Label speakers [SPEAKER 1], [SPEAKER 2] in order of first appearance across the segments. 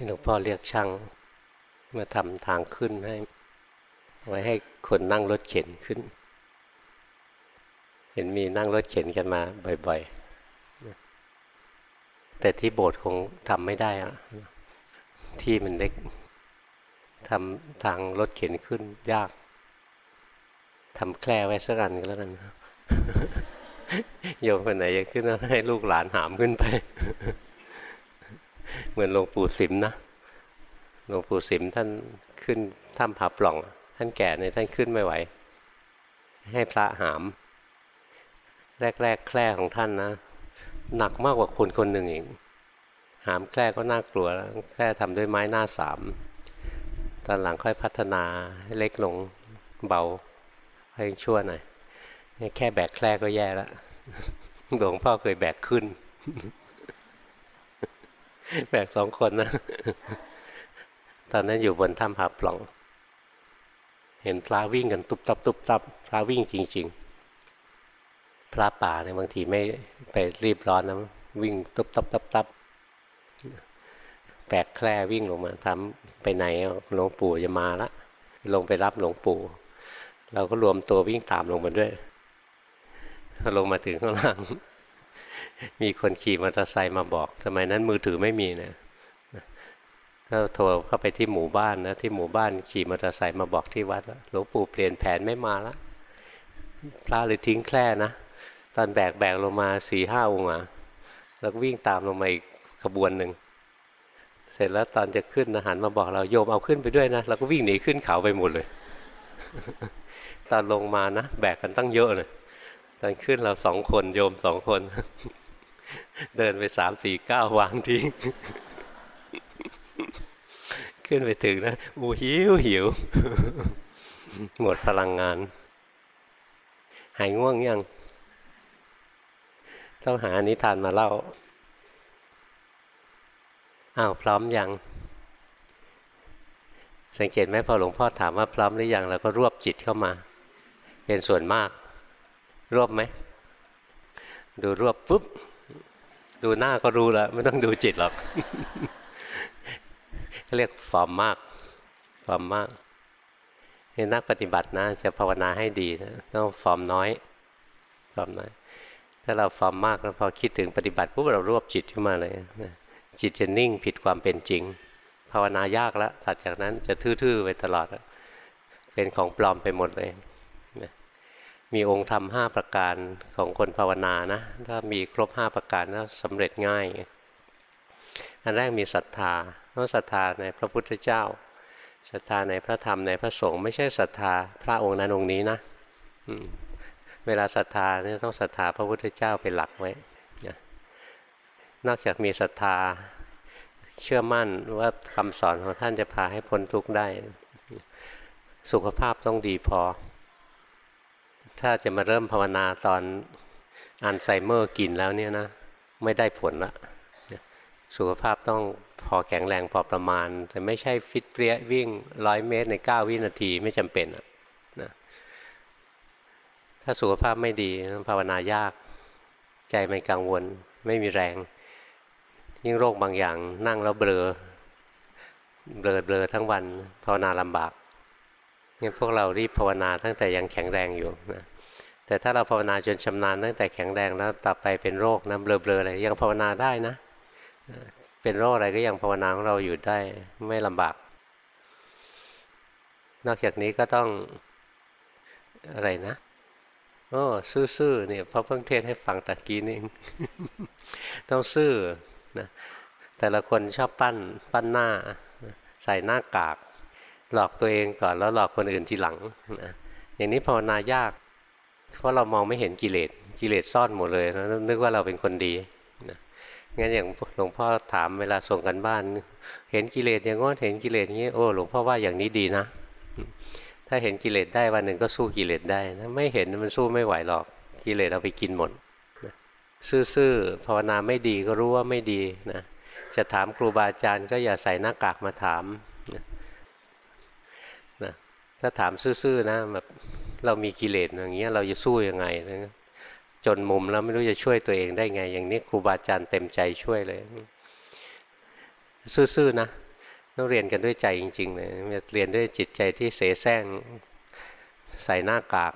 [SPEAKER 1] ที่หลวงพ่อเรียกช่างมาทำทางขึ้นให้ ไว้ให้คนนั่งรถเข็นขึ้น เห็นมีนั่งรถเข็นกันมาบ่อยๆ แต่ที่โบสถ์คงทำไม่ได้อะที่มันเล็กทำทางรถเข็นขึ้นยากทำแคล่ไว้สักอันก็แล้วกันโยมคนไหนจะขึ้นให้ลูกหลานหามขึ้นไป เหมือนหลวงปู่สิมนะหลวงปู่สิมท่านขึ้นถ้ำผาปล่อง ท่านแก่เนี่ยท่านขึ้นไม่ไหว ให้พระหาม แรกๆแคร่ของท่านนะ หนักมากกว่าคนคนหนึ่งเองหามแคร่ก็น่ากลัวแล้วแคร่ทำด้วยไม้หน้าสามตอนหลังค่อยพัฒนาเล็กลงเบาให้ชั่วหน่อยแค่แบกแคร่ก็แย่แล้วหลวงพ่อเคยแบกขึ้น แบกสองคนนะ ตอนนั้นอยู่บนถ้ำผาปล่อง เห็นพระวิ่งกันตุบตับตุบตับพระวิ่งจริง ๆ พระป่าเนี่ยบางทีไม่ไปรีบร้อนนะวิ่งตุบตับตับตับแบกแคร่วิ่งลงมาทำไปไหนหลวงปู่จะมาละ ลงไปรับหลวงปู่ เราก็รวมตัววิ่งตามลงมาด้วยพอลงมาถึงข้างล่าง มีคนขี่มอเตอร์ไซค์มาบอก สมัยนั้นมือถือไม่มีเนะก็โทรเข้าไปที่หมู่บ้านนะที่หมู่บ้านขี่มอเตอร์ไซค์มาบอกที่วัดว่าหลวงปู่เปลี่ยนแผนไม่มาละพระเลยทิ้งแคร่นะตอนแบกแบกลงมาสี่ห้าองค์อะแล้ววิ่งตามลงมาอีกขบวนหนึ่งเสร็จแล้วตอนจะขึ้นอาหารมาบอกเราโยมเอาขึ้นไปด้วยนะเราก็วิ่งหนีขึ้นเขาไปหมดเลย ตอนลงมานะแบกกันตั้งเยอะเลยตอนขึ้นเราสองคนโยมสองคน เดินไปสามสี่เก้าวางทีขึ้นไปถึงนะอู้หิวหิว หมดพลังงาน หายง่วงยัง ต้องหานิทานมาเล่า อ้าวพร้อมยัง สังเกตไหมพอหลวงพ่อถามว่าพร้อมหรือยังเราก็รวบจิตเข้ามา เป็นส่วนมาก รวบไหม ดูรวบปุ๊บ ดูหน้าก็รู้แล้วไม่ต้องดูจิตหรอกเรียกฟอร์มมากฟอร์มมากนี่นักปฏิบัตินะ จะภาวนาให้ดีนะต้องฟอร์มน้อยฟอร์มน้อย ถ้าเราฟอร์มมากแล้วพอคิดถึงปฏิบัติปุ๊บเรารวบจิตขึ้นมาเลยนะจิตจะนิ่งผิดความเป็นจริง ภาวนายากแล้วถัดจากนั้นจะทื่อๆไปตลอด เป็นของปลอมไปหมดเลย มีองค์ธรรมห้าประการของคนภาวนานะถ้ามีครบห้าประการแล้วสำเร็จง่าย อันแรกมีศรัทธาต้องศรัทธาในพระพุทธเจ้าศรัทธาในพระธรรมในพระสงฆ์ไม่ใช่ศรัทธาพระองค์นั้นองค์นี้นะเวลาศรัทธาเนี่ยต้องศรัทธาพระพุทธเจ้าเป็นหลักไว้นอกจากมีศรัทธาเชื่อมั่นว่าคำสอนของท่านจะพาให้พ้นทุกข์ได้ สุขภาพต้องดีพอ ถ้าจะมาเริ่มภาวนาตอนอัลไซเมอร์กินแล้วเนี่ยนะ ไม่ได้ผลละสุขภาพต้องพอแข็งแรงพอประมาณ แต่ไม่ใช่ฟิตเปรี้ยวิ่งร้อยเมตรในเก้าวินาทีไม่จำเป็นนะถ้าสุขภาพไม่ดีภาวนายาก ใจไม่กังวลไม่มีแรง ยิ่งโรคบางอย่างนั่งแล้วเบลอเบลอเบลอทั้งวันภาวนาลำบาก งั้นพวกเรารีบภาวนาตั้งแต่ยังแข็งแรงอยู่นะแต่ถ้าเราภาวนาจนชำนาญตั้งแต่แข็งแรงแล้วต่อไปเป็นโรคนะเบลอเบลอะไรยังภาวนาได้นะ เป็นโรคอะไรก็ยังภาวนาของเราอยู่ได้ไม่ลำบาก นอกจากนี้ก็ต้องอะไรนะโอ้ซื่อๆเนี่ยพอเพิ่งเทศให้ฟังตะกี้นี่ต้องซื่อนะแต่ละคนชอบปั้นปั้นหน้า ใส่หน้ากาก หลอกตัวเองก่อนแล้วหลอกคนอื่นทีหลังนะอย่างนี้ภาวนายาก เพราะเรามองไม่เห็นกิเลสกิเลสซ่อนหมดเลยนึกว่าเราเป็นคนดีงั้นอย่างหลวงพ่อถามเวลาส่งกันบ้าน เห็นกิเลสอย่างง้นเห็นกิเลสอย่างนี้โอ้หลวงพ่อว่าอย่างนี้ดีนะ ถ้าเห็นกิเลสได้วันหนึ่งก็สู้กิเลสได้นะไม่เห็นมันสู้ไม่ไหวหรอกกิเลสเอาไปกินหมดซื่อๆภาวนาไม่ดีก็รู้ว่าไม่ดีนะจะถามครูบาอาจารย์ก็อย่าใส่หน้ากากมาถาม ถ้าถามซื่อๆนะแบบเรามีกิเลสอย่างเงี้ยเราจะสู้ยังไงนะจนมุมแล้วไม่รู้จะช่วยตัวเองได้ไง อย่างนี้ครูบาอาจารย์เต็มใจช่วยเลย ซื่อๆนะต้องเรียนกันด้วยใจจริงๆเลยเรียนด้วยจิตใจที่เสแสร้งใส่หน้ากาก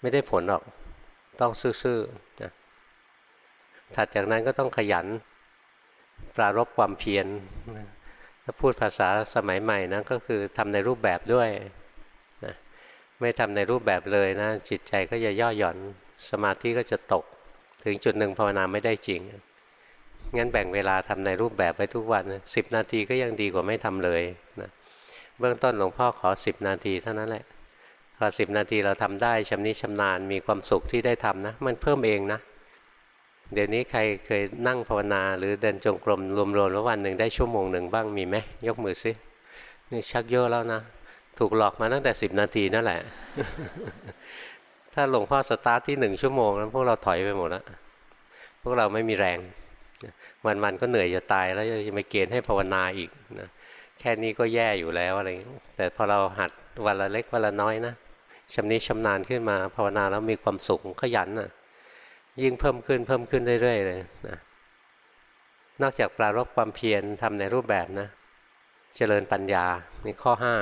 [SPEAKER 1] ไม่ได้ผลหรอกต้องซื่อๆนะถัดจากนั้นก็ต้องขยัน ปรารบความเพียรถ้าพูดภาษาสมัยใหม่นะก็คือทำในรูปแบบด้วย ไม่ทำในรูปแบบเลยนะ จิตใจก็จะย่อหย่อนสมาธิก็จะตก ถึงจุดหนึ่งภาวนาไม่ได้จริง งั้นแบ่งเวลาทำในรูปแบบไว้ทุกวันสิบนาทีก็ยังดีกว่าไม่ทำเลยนะเบื้องต้นหลวงพ่อขอสิบนาทีเท่านั้นแหละพอสิบนาทีเราทำได้ชำนิชำนาญมีความสุขที่ได้ทำนะ มันเพิ่มเองนะ เดี๋ยวนี้ใครเคยนั่งภาวนาหรือเดินจงกรมรวมๆแล้ววันหนึ่งได้ชั่วโมงหนึ่งบ้างมีไหมยกมือซินี่ชักเยอะแล้วนะ ถูกหลอกมาตั้งแต่สิบนาทีนั่นแหละ ถ้าหลวงพ่อสตาร์ทที่หนึ่งชั่วโมงแล้วพวกเราถอยไปหมดแล้วพวกเราไม่มีแรง วันๆก็เหนื่อยจะตายแล้วจะมาเกณฑ์ให้ภาวนาอีกนะแค่นี้ก็แย่อยู่แล้วอะไรแต่พอเราหัดวันละเล็กวันละน้อยนะชำนิชำนาญขึ้นมาภาวนาแล้วมีความสุขขยันนะยิ่งเพิ่มขึ้นเพิ่มขึ้นเรื่อยๆเลยนะนอกจากปรารบความเพียรทำในรูปแบบนะ เจริญปัญญานี่ข้อห้า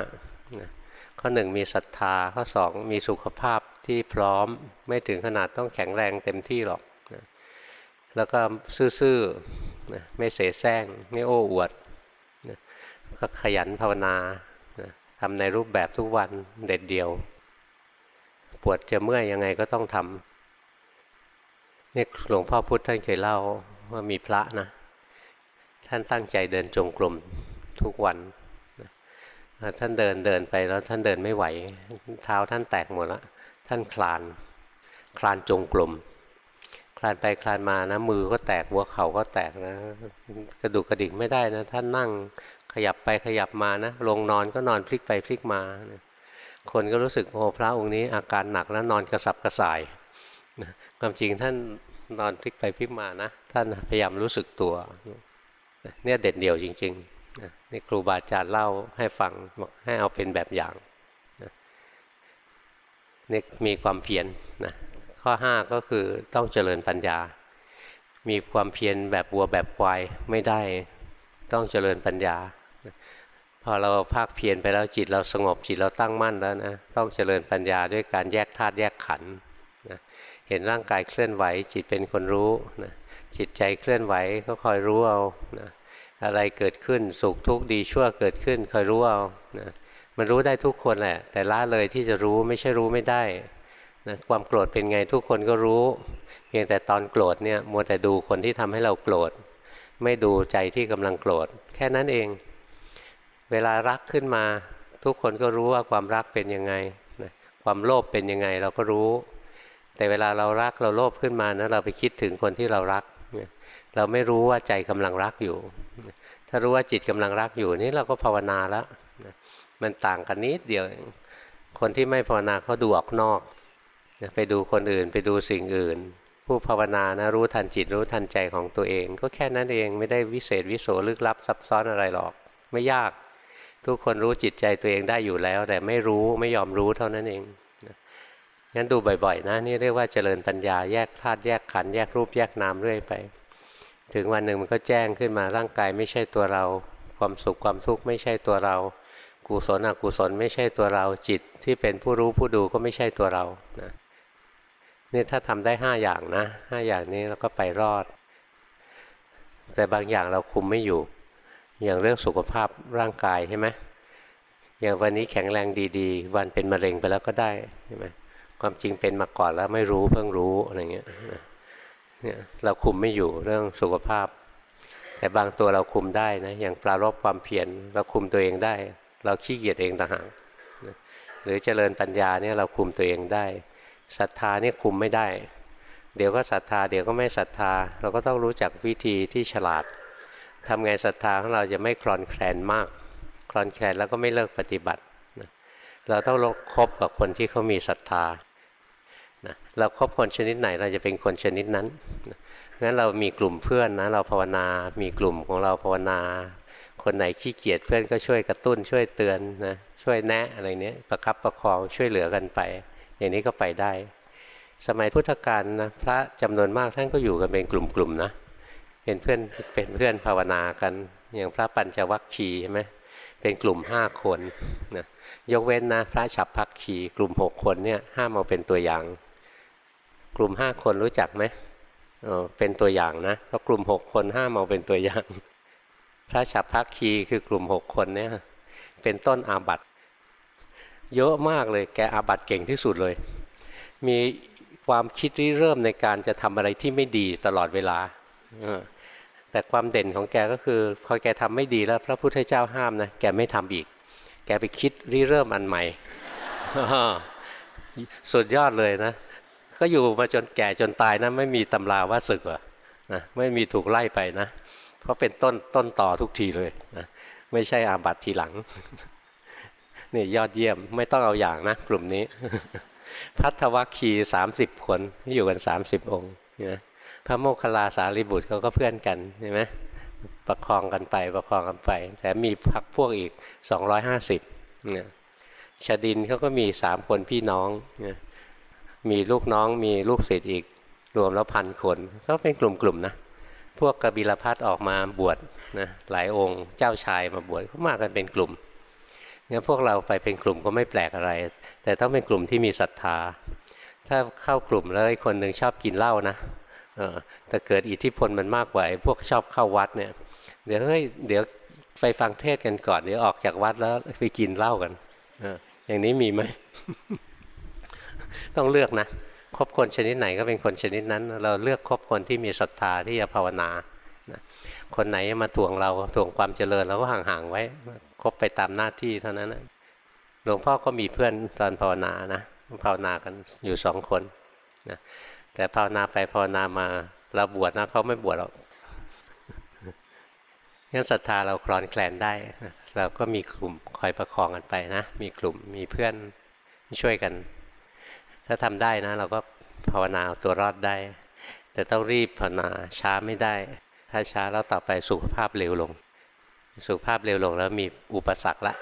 [SPEAKER 1] ข้อหนึ่งมีศรัทธาข้อสองมีสุขภาพที่พร้อมไม่ถึงขนาดต้องแข็งแรงเต็มที่หรอกนะแล้วก็ซื่อๆนะไม่เสแสร้งไม่โอ้อวดนะก็ขยันภาวนานะทำในรูปแบบทุกวันเด็ดเดียว ปวดจะเมื่อยยังไงก็ต้องทำนี่หลวงพ่อพุธท่านเคยเล่าว่ามีพระนะ ท่านตั้งใจเดินจงกรมทุกวัน ท่านเดินเดินไปแล้วท่านเดินไม่ไหว เท้าท่านแตกหมดแล้วท่านคลานคลานจงกรมคลานไปคลานมานะมือก็แตกหัวเข่าก็แตกนะ กระดูกกระดิกไม่ได้นะ ท่านนั่งขยับไปขยับมานะลงนอนก็นอนพลิกไปพลิกมานะคนก็รู้สึกโอ้พระองค์นี้อาการหนักแล้วนอนกระสับกระส่ายความจริงท่านนอนพลิกไปพลิกมานะ ท่านพยายามรู้สึกตัว เนี่ยเด็ดเดี่ยวจริง ๆ นี่ครูบาอาจารย์เล่าให้ฟังบอกให้เอาเป็นแบบอย่างนี่มีความเพียรนะข้อ 5 ก็คือต้องเจริญปัญญา มีความเพียรแบบวัวแบบควายไม่ได้ต้องเจริญปัญญา พอเราภาคเพียรไปแล้วจิตเราสงบจิตเราตั้งมั่นแล้วนะต้องเจริญปัญญาด้วยการแยกธาตุแยกขันนะเห็นร่างกายเคลื่อนไหว จิตเป็นคนรู้นะจิตใจเคลื่อนไหวก็คอยรู้เอานะ อะไรเกิดขึ้นสุขทุกข์ดีชั่วเกิดขึ้นคอยรู้เอานะมันรู้ได้ทุกคนแหละ แต่ละเลยที่จะรู้ไม่ใช่รู้ไม่ได้นะความโกรธเป็นไงทุกคนก็รู้ เพียงแต่ตอนโกรธเนี่ยมัวแต่ดูคนที่ทำให้เราโกรธ ไม่ดูใจที่กำลังโกรธ แค่นั้นเอง เวลารักขึ้นมา ทุกคนก็รู้ว่าความรักเป็นยังไงความโลภเป็นยังไงเราก็รู้ แต่เวลาเรารักเราโลภขึ้นมานะเราไปคิดถึงคนที่เรารัก เราไม่รู้ว่าใจกำลังรักอยู่ ถ้ารู้ว่าจิตกำลังรักอยู่นี่เราก็ภาวนาแล้วมันต่างกันนิดเดียว คนที่ไม่ภาวนาเขาดูออกนอก ไปดูคนอื่นไปดูสิ่งอื่น ผู้ภาวนานะรู้ทันจิตรู้ทันใจของตัวเอง ก็แค่นั้นเองไม่ได้วิเศษวิโสลึกลับซับซ้อนอะไรหรอก ไม่ยาก ทุกคนรู้จิตใจตัวเองได้อยู่แล้ว แต่ไม่รู้ไม่ยอมรู้เท่านั้นเองงั้นดูบ่อยๆนะนี่เรียกว่าเจริญปัญญาแยกธาตุแยกขันธ์แยกรูปแยกนามเรื่อยไป ถึงวันหนึ่งมันก็แจ้งขึ้นมาร่างกายไม่ใช่ตัวเรา ความสุขความทุกข์ไม่ใช่ตัวเรา กุศลอกุศลไม่ใช่ตัวเราจิตที่เป็นผู้รู้ผู้ดูก็ไม่ใช่ตัวเรานะนี่ถ้าทำได้ห้าอย่างนะห้าอย่างนี้เราก็ไปรอด แต่บางอย่างเราคุมไม่อยู่ อย่างเรื่องสุขภาพร่างกายใช่ไหมอย่างวันนี้แข็งแรงดีๆ วันเป็นมะเร็งไปแล้วก็ได้ใช่ไหมความจริงเป็นมาก่อนแล้วไม่รู้เพิ่งรู้อะไรเงี้ย เนี่ยเราคุมไม่อยู่เรื่องสุขภาพ แต่บางตัวเราคุมได้นะอย่างปลารบความเพียรเราคุมตัวเองได้ เราขี้เกียจเองต่างหากหรือเจริญปัญญาเนี่ยเราคุมตัวเองได้ศรัทธานี่คุมไม่ได้ เดี๋ยวก็ศรัทธา เดี๋ยวก็ไม่ศรัทธา เราก็ต้องรู้จักวิธีที่ฉลาดทำไงศรัทธาของเราจะไม่คลอนแคลนมาก คลอนแคลนแล้วก็ไม่เลิกปฏิบัติเราต้องคบกับคนที่เขามีศรัทธา เราครบคนชนิดไหนเราจะเป็นคนชนิดนั้นงั้นเรามีกลุ่มเพื่อนนะเราภาวนา มีกลุ่มของเราภาวนา คนไหนขี้เกียจเพื่อนก็ช่วยกระตุ้นช่วยเตือนนะช่วยแนะอะไรเนี้ยประคับประคองช่วยเหลือกันไป อย่างนี้ก็ไปได้ สมัยพุทธกาลนะพระจำนวนมากท่านก็อยู่กันเป็นกลุ่มๆนะเป็นเพื่อนเป็นเพื่อนภาวนากันอย่างพระปัญจวัคคีย์ใช่ไหมเป็นกลุ่มห้าคนนะยกเว้นนะพระฉับพักขีกลุ่มหกคนเนี่ยห้ามเอาเป็นตัวอย่าง กลุ่มห้าคนรู้จักไหมเป็นตัวอย่างนะเพราะกลุ่มหกคนห้ามเอาเป็นตัวอย่าง พระฉับพักขีคือกลุ่มหกคนเนี่ย เป็นต้นอาบัตเยอะมากเลยแกอาบัตเก่งที่สุดเลย มีความคิดริเริ่มในการจะทำอะไรที่ไม่ดีตลอดเวลาแต่ความเด่นของแกก็คือพอแกทำไม่ดีแล้วพระพุทธเจ้าห้ามนะแกไม่ทำอีก แกไปคิดริเริ่มอันใหม่สุดยอดเลยนะ ก็อยู่มาจนแก่จนตายนะไม่มีตำราว่าศึกอะนะไม่มีถูกไล่ไปนะ เพราะเป็นต้นต้นต่อทุกทีเลยนะไม่ใช่อาบัติทีหลังนี่ยอดเยี่ยมไม่ต้องเอาอย่างนะ กลุ่มนี้ พัทวัคคีสามสิบคนอยู่กันสามสิบองค์นะพระโมคคัลลาสารีบุตรเขาก็เพื่อนกันใช่ไหมประคองกันไปประคองกันไป แต่มีพักพวกอีก250เนี่ยชาดินเขาก็มีสามคนพี่น้องเนี่ย มีลูกน้องมีลูกศิษย์อีกรวมแล้วพันคน ก็เป็นกลุ่มๆนะ พวกกบิลพัทออกมาบวชนะหลายองค์เจ้าชายมาบวชก็มากันเป็นกลุ่มงั้นพวกเราไปเป็นกลุ่มก็ไม่แปลกอะไร แต่ต้องเป็นกลุ่มที่มีศรัทธา ถ้าเข้ากลุ่มแล้วคนหนึ่งชอบกินเหล้านะแต่เกิดอิทธิพลมันมากกว่าพวกชอบเข้าวัดเนี่ยเดี๋ยวเฮ้ยเดี๋ยวไปฟังเทศกันก่อนเดี๋ยวออกจากวัดแล้วไปกินเหล้ากันอย่างนี้มีไหม ต้องเลือกนะคบคนชนิดไหนก็เป็นคนชนิดนั้น เราเลือกคบคนที่มีศรัทธาที่จะภาวนาคนไหนมาทวงเราทวงความเจริญเราก็ห่างๆไว้คบไปตามหน้าที่เท่านั้นหลวงพ่อก็มีเพื่อนตอนภาวนานะภาวนากันอยู่สองคนนะแต่ภาวนาไปภาวนามาเราบวชนะเขาไม่บวชหรอกงั้นศรัทธาเราคลอนแคลนได้เราก็มีกลุ่มคอยประคองกันไปนะ มีกลุ่มมีเพื่อนช่วยกัน ถ้าทำได้นะ เราก็ภาวนาตัวรอดได้ แต่ต้องรีบภาวนาช้าไม่ได้ ถ้าช้าแล้วต่อไปสุขภาพเร็วลง สุขภาพเร็วลงแล้วมีอุปสรรคละ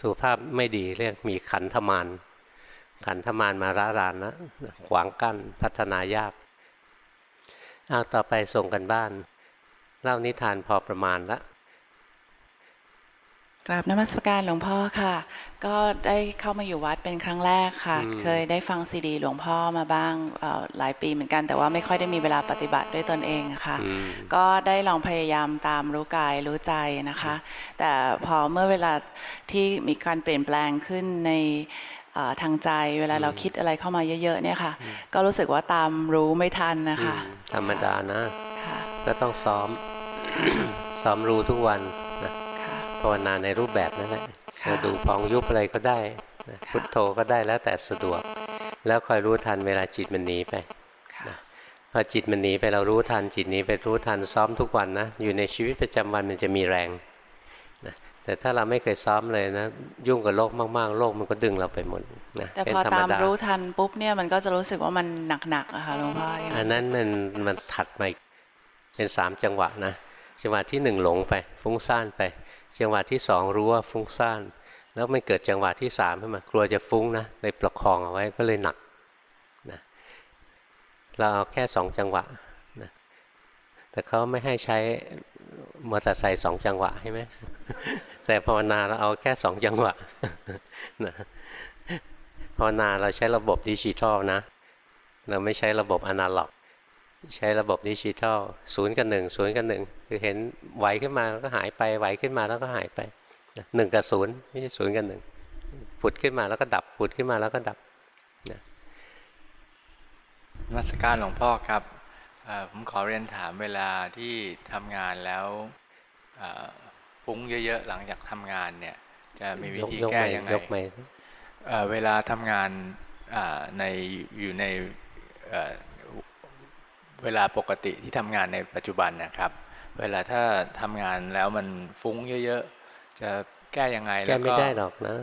[SPEAKER 1] สุขภาพไม่ดีเรียกมีขันธมานขันธมานมาระรานนะขวางกั้นพัฒนายากเอาต่อไปส่งกันบ้าน เล่านิทานพอประมาณละ
[SPEAKER 2] กราบนมัสการหลวงพ่อค่ะ ก็ได้เข้ามาอยู่วัดเป็นครั้งแรกค่ะ เคยได้ฟังซีดี หลวงพ่อมาบ้างหลายปีเหมือนกัน แต่ว่าไม่ค่อยได้มีเวลาปฏิบัติด้วยตนเองค่ะ ก็ได้ลองพยายามตามรู้กายรู้ใจนะคะ แต่พอเมื่อเวลาที่มีการเปลี่ยนแปลงขึ้นในทางใจเวลาเราคิดอะไรเข้ามาเยอะๆเนี่ยค่ะ ก็รู้สึกว่าตามรู้ไม่ทันนะคะ
[SPEAKER 1] ธรรมดานะก็ต้องซ้อมซ้อมรู้ทุกวันนะ ภาวนาในรูปแบบนั่นแหละจะดูพองยุบอะไรก็ได้พุทโธก็ได้แล้วแต่สะดวก แล้วคอยรู้ทันเวลาจิตมันหนีไปพอจิตมันหนีไปเรารู้ทันจิตนี้ไปรู้ทันซ้อมทุกวันนะอยู่ในชีวิตประจำวันมันจะมีแรงแต่ถ้าเราไม่เคยซ้อมเลยนะ ยุ่งกับโลกมากๆโลกมันก็ดึงเราไปหมด
[SPEAKER 2] นะแต่พอตามรู้ทันปุ๊บเนี่ยมันก็จะรู้สึกว่ามันหนักๆอะค่ะหลวงพ่อ
[SPEAKER 1] อันนั้นมันมันถัดมาเป็นสามจังหวะนะจังหวะที่หนึ่งหลงไปฟุ้งซ่านไป จังหวะที่สองรู้ว่าฟุ้งซ่านแล้วมันเกิดจังหวะที่สามขึ้นมากลัวจะฟุ้งนะเลยประคองเอาไว้ก็เลยหนักนะเราเอาแค่สองจังหวะนะแต่เขาไม่ให้ใช้มอเตอร์ไซค์สองจังหวะใช่ไหมแต่ภาวนาเราเอาแค่สองจังหวะนะภาวนาเราใช้ระบบดิจิทัลนะ เราไม่ใช้ระบบอนาล็อก ใช้ระบบดิจิทัลศูนย์กับหนึ่งศูนย์กับหนึ่งคือเห็นไหวขึ้นมาแล้วก็หายไปไหวขึ้นมาแล้วก็หายไปหนึ่งกับศูนย์ไม่ใช่ศูนย์กับหนึ่งผุดขึ้นมาแล้วก็ดับผุดขึ้นมาแล้วก็ดับนะ
[SPEAKER 3] มาสการหลวงพ่อครับผมขอเรียนถามเวลาที่ทำงานแล้วฟุ้งเยอะ ๆ หลังจากทำงานเนี่ย จะมีวิธีแก้ยังไงเวลาทำงานในอยู่ใน เวลาปกติที่ทำงานในปัจจุบันนะครับ เวลาถ้าทำงานแล้วมันฟุ้งเยอะๆ จะแก้ยังไง
[SPEAKER 1] แก้ไม่ได้หรอกนะ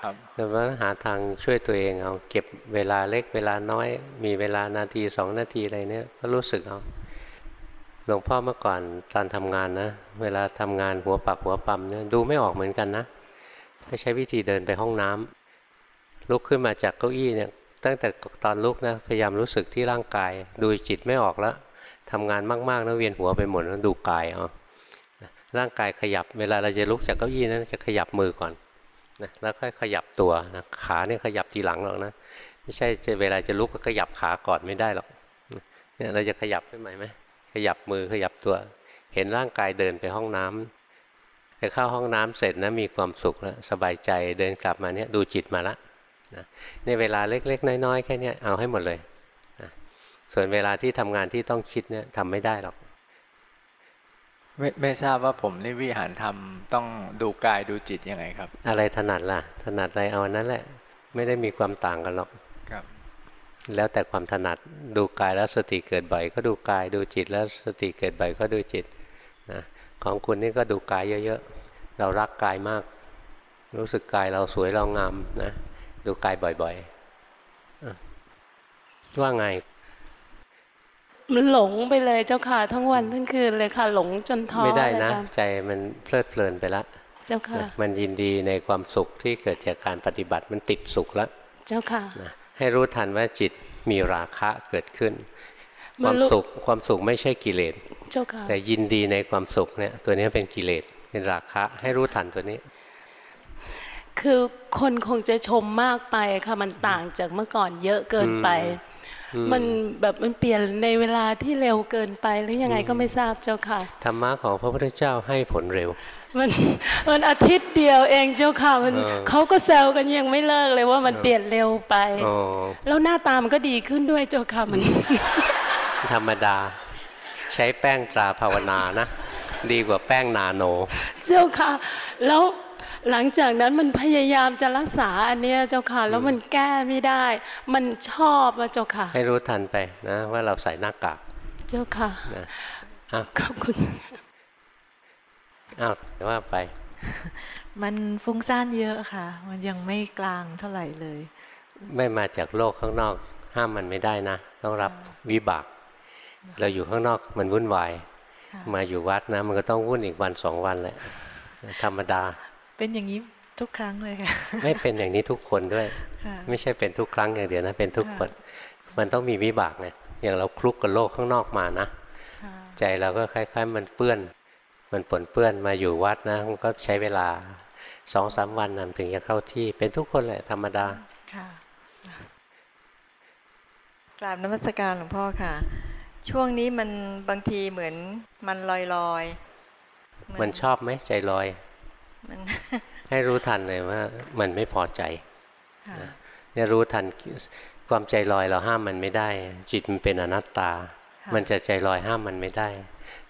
[SPEAKER 1] ครับแต่ว่าหาทางช่วยตัวเองเอาเก็บเวลาเล็กเวลาน้อย มีเวลานาทีสองนาทีอะไรเนี่ยก็รู้สึกเอาหลวงพ่อเมื่อก่อนตอนทำงานนะ เวลาทำงานหัวปักหัวปั๊มเนี่ยดูไม่ออกเหมือนกันนะให้ใช้วิธีเดินไปห้องน้ำลุกขึ้นมาจากเก้าอี้เนี่ย ตั้งแต่ตอนลุกนะพยายามรู้สึกที่ร่างกาย ดูจิตไม่ออกแล้วทำงานมากๆนะเวียนหัวไปหมดแล้วดูกายเอาร่างกายขยับเวลาเราจะลุกจากเก้าอี้นั้นจะขยับมือก่อนนะแล้วค่อยขยับตัวนะขาเนี่ยขยับทีหลังหรอกนะไม่ใช่จะเวลาจะลุกก็ขยับขาก่อนไม่ได้หรอกเนี่ยเราจะขยับขึ้นไหมไหมขยับมือขยับตัว เห็นร่างกายเดินไปห้องน้ำไปเข้าห้องน้ำเสร็จนะมีความสุขแล้วสบายใจเดินกลับมาเนี่ยดูจิตมาละ นะในเวลาเล็ก ๆ น้อยๆแค่นี้เอาให้หมดเลยนะส่วนเวลาที่ทำงานที่ต้องคิดเนี่ยทำไม่ได้หรอก
[SPEAKER 3] ไม่ไม่ทราบว่าผมนี่วิหารธรรมต้องดูกายดูจิตยังไงครับ
[SPEAKER 1] อะไรถนัดล่ะ ถนัดอะไรเอาอันนั้นแหละ ไม่ได้มีความต่างกันหรอก
[SPEAKER 3] ครับ
[SPEAKER 1] แล้วแต่ความถนัดดูกายแล้วสติเกิดบ่อยก็ดูกายดูจิต แล้วสติเกิดบ่อยก็ดูจิตนะของคุณนี่ก็ดูกายเยอะๆเรารักกายมาก รู้สึกกายเราสวยเรางามนะ ดูกายบ่อยๆอะว่าไง
[SPEAKER 4] มันหลงไปเลยเจ้าค่ะ ทั้งวันทั้งคืนเลยค่ะ หลงจนท้อ
[SPEAKER 1] ไม่ได้
[SPEAKER 4] เลย
[SPEAKER 1] นะ
[SPEAKER 4] ค่ะ
[SPEAKER 1] ใจมันเพลิดเพลินไปละ
[SPEAKER 4] เจ้าค่ะ
[SPEAKER 1] นะมันยินดีในความสุขที่เกิดจากการปฏิบัติมันติดสุขแล้ว
[SPEAKER 4] เจ้าค่ะ
[SPEAKER 1] นะให้รู้ทันว่าจิตมีราคะเกิดขึ้นค
[SPEAKER 4] มั
[SPEAKER 1] วานม
[SPEAKER 4] รู้
[SPEAKER 1] สุขความสุขไม่ใช่กิเลส
[SPEAKER 4] เจ้าค่ะ
[SPEAKER 1] แต่ยินดีในความสุขเนี่ยตัวนี้เป็นกิเลสเป็นราคะ ให้รู้ทันตัวนี้
[SPEAKER 4] คือคนคงจะชมมากไปค่ะมันต่างจากเมื่อก่อนเยอะเกินไป มันแบบมันเปลี่ยนในเวลาที่เร็วเกินไปหรือยังไงก็ไม่ทราบเจ้าค่ะ
[SPEAKER 1] ธรรมะของพระพุทธเจ้าให้ผลเร็ว
[SPEAKER 4] มันมันอาทิตย์เดียวเองเจ้าค่ะมัน
[SPEAKER 1] เออ
[SPEAKER 4] เขาก็แซวกันยังไม่เลิกเลยว่ามันเปลี่ยนเร็วไป
[SPEAKER 1] อ๋อ
[SPEAKER 4] แล้วหน้าตามันก็ดีขึ้นด้วยเจ้าค่ะมัน
[SPEAKER 1] ธรรมดา ใช้แป้งตราภาวนานะ ดีกว่าแป้งนาโน
[SPEAKER 4] เจ้าค่ะ แล้ว หลังจากนั้นมันพยายามจะรักษาอันเนี้ยเจ้าค่ะแล้วมันแก้ไม่ได้ มันชอบอะเจ้าค่ะ
[SPEAKER 1] ให้รู้ทันไปนะว่าเราใส่หน้ากาก
[SPEAKER 4] เจ้าค่ะ
[SPEAKER 1] นะอ้าว
[SPEAKER 4] ขอบคุณ
[SPEAKER 1] อ้าวว่าไป
[SPEAKER 5] มันฟุ้งซ่านเยอะค่ะ มันยังไม่กลางเท่าไหร่เลย
[SPEAKER 1] ไม่มาจากโลกข้างนอก ห้ามมันไม่ได้นะ ต้องรับวิบาก เราอยู่ข้างนอกมันวุ่นวาย
[SPEAKER 5] ค่ะ
[SPEAKER 1] มาอยู่วัดนะ มันก็ต้องวุ่นอีกวันสองวันแหละธรรมดา
[SPEAKER 5] เป็นอย่างนี้ทุกครั้งเลยค่ะ
[SPEAKER 1] ไม่เป็นอย่างนี้ทุกคนด้วย
[SPEAKER 5] ค่ะ
[SPEAKER 1] ไม่ใช่เป็นทุกครั้งอย่างเดียวนะเป็นทุกคน มันต้องมีวิบากไงอย่างเราคลุกกับโลกข้างนอกมานะ
[SPEAKER 5] ค่ะ
[SPEAKER 1] ใจเราก็คล้ายๆ มันเปื้อน มันปนเปื้อนมาอยู่วัดนะมันก็ใช้เวลาสองสามวันนะถึงจะเข้าที่ เป็นทุกคนแหละธรรมดา
[SPEAKER 5] ค่ะกราบนมัสการหลวงพ่อค่ะ ช่วงนี้มันบางทีเหมือนมันลอยลอยๆ
[SPEAKER 1] มันชอบไหมใจลอย
[SPEAKER 5] มัน
[SPEAKER 1] ให้รู้ทันเลยว่า มันไม่พอใจ
[SPEAKER 5] ค่ะ
[SPEAKER 1] เนี่ยรู้ทันความใจลอยเราห้ามมันไม่ได้ จิตมันเป็นอนัตตา
[SPEAKER 5] ค่ะ
[SPEAKER 1] มันจะใจลอยห้ามมันไม่ได้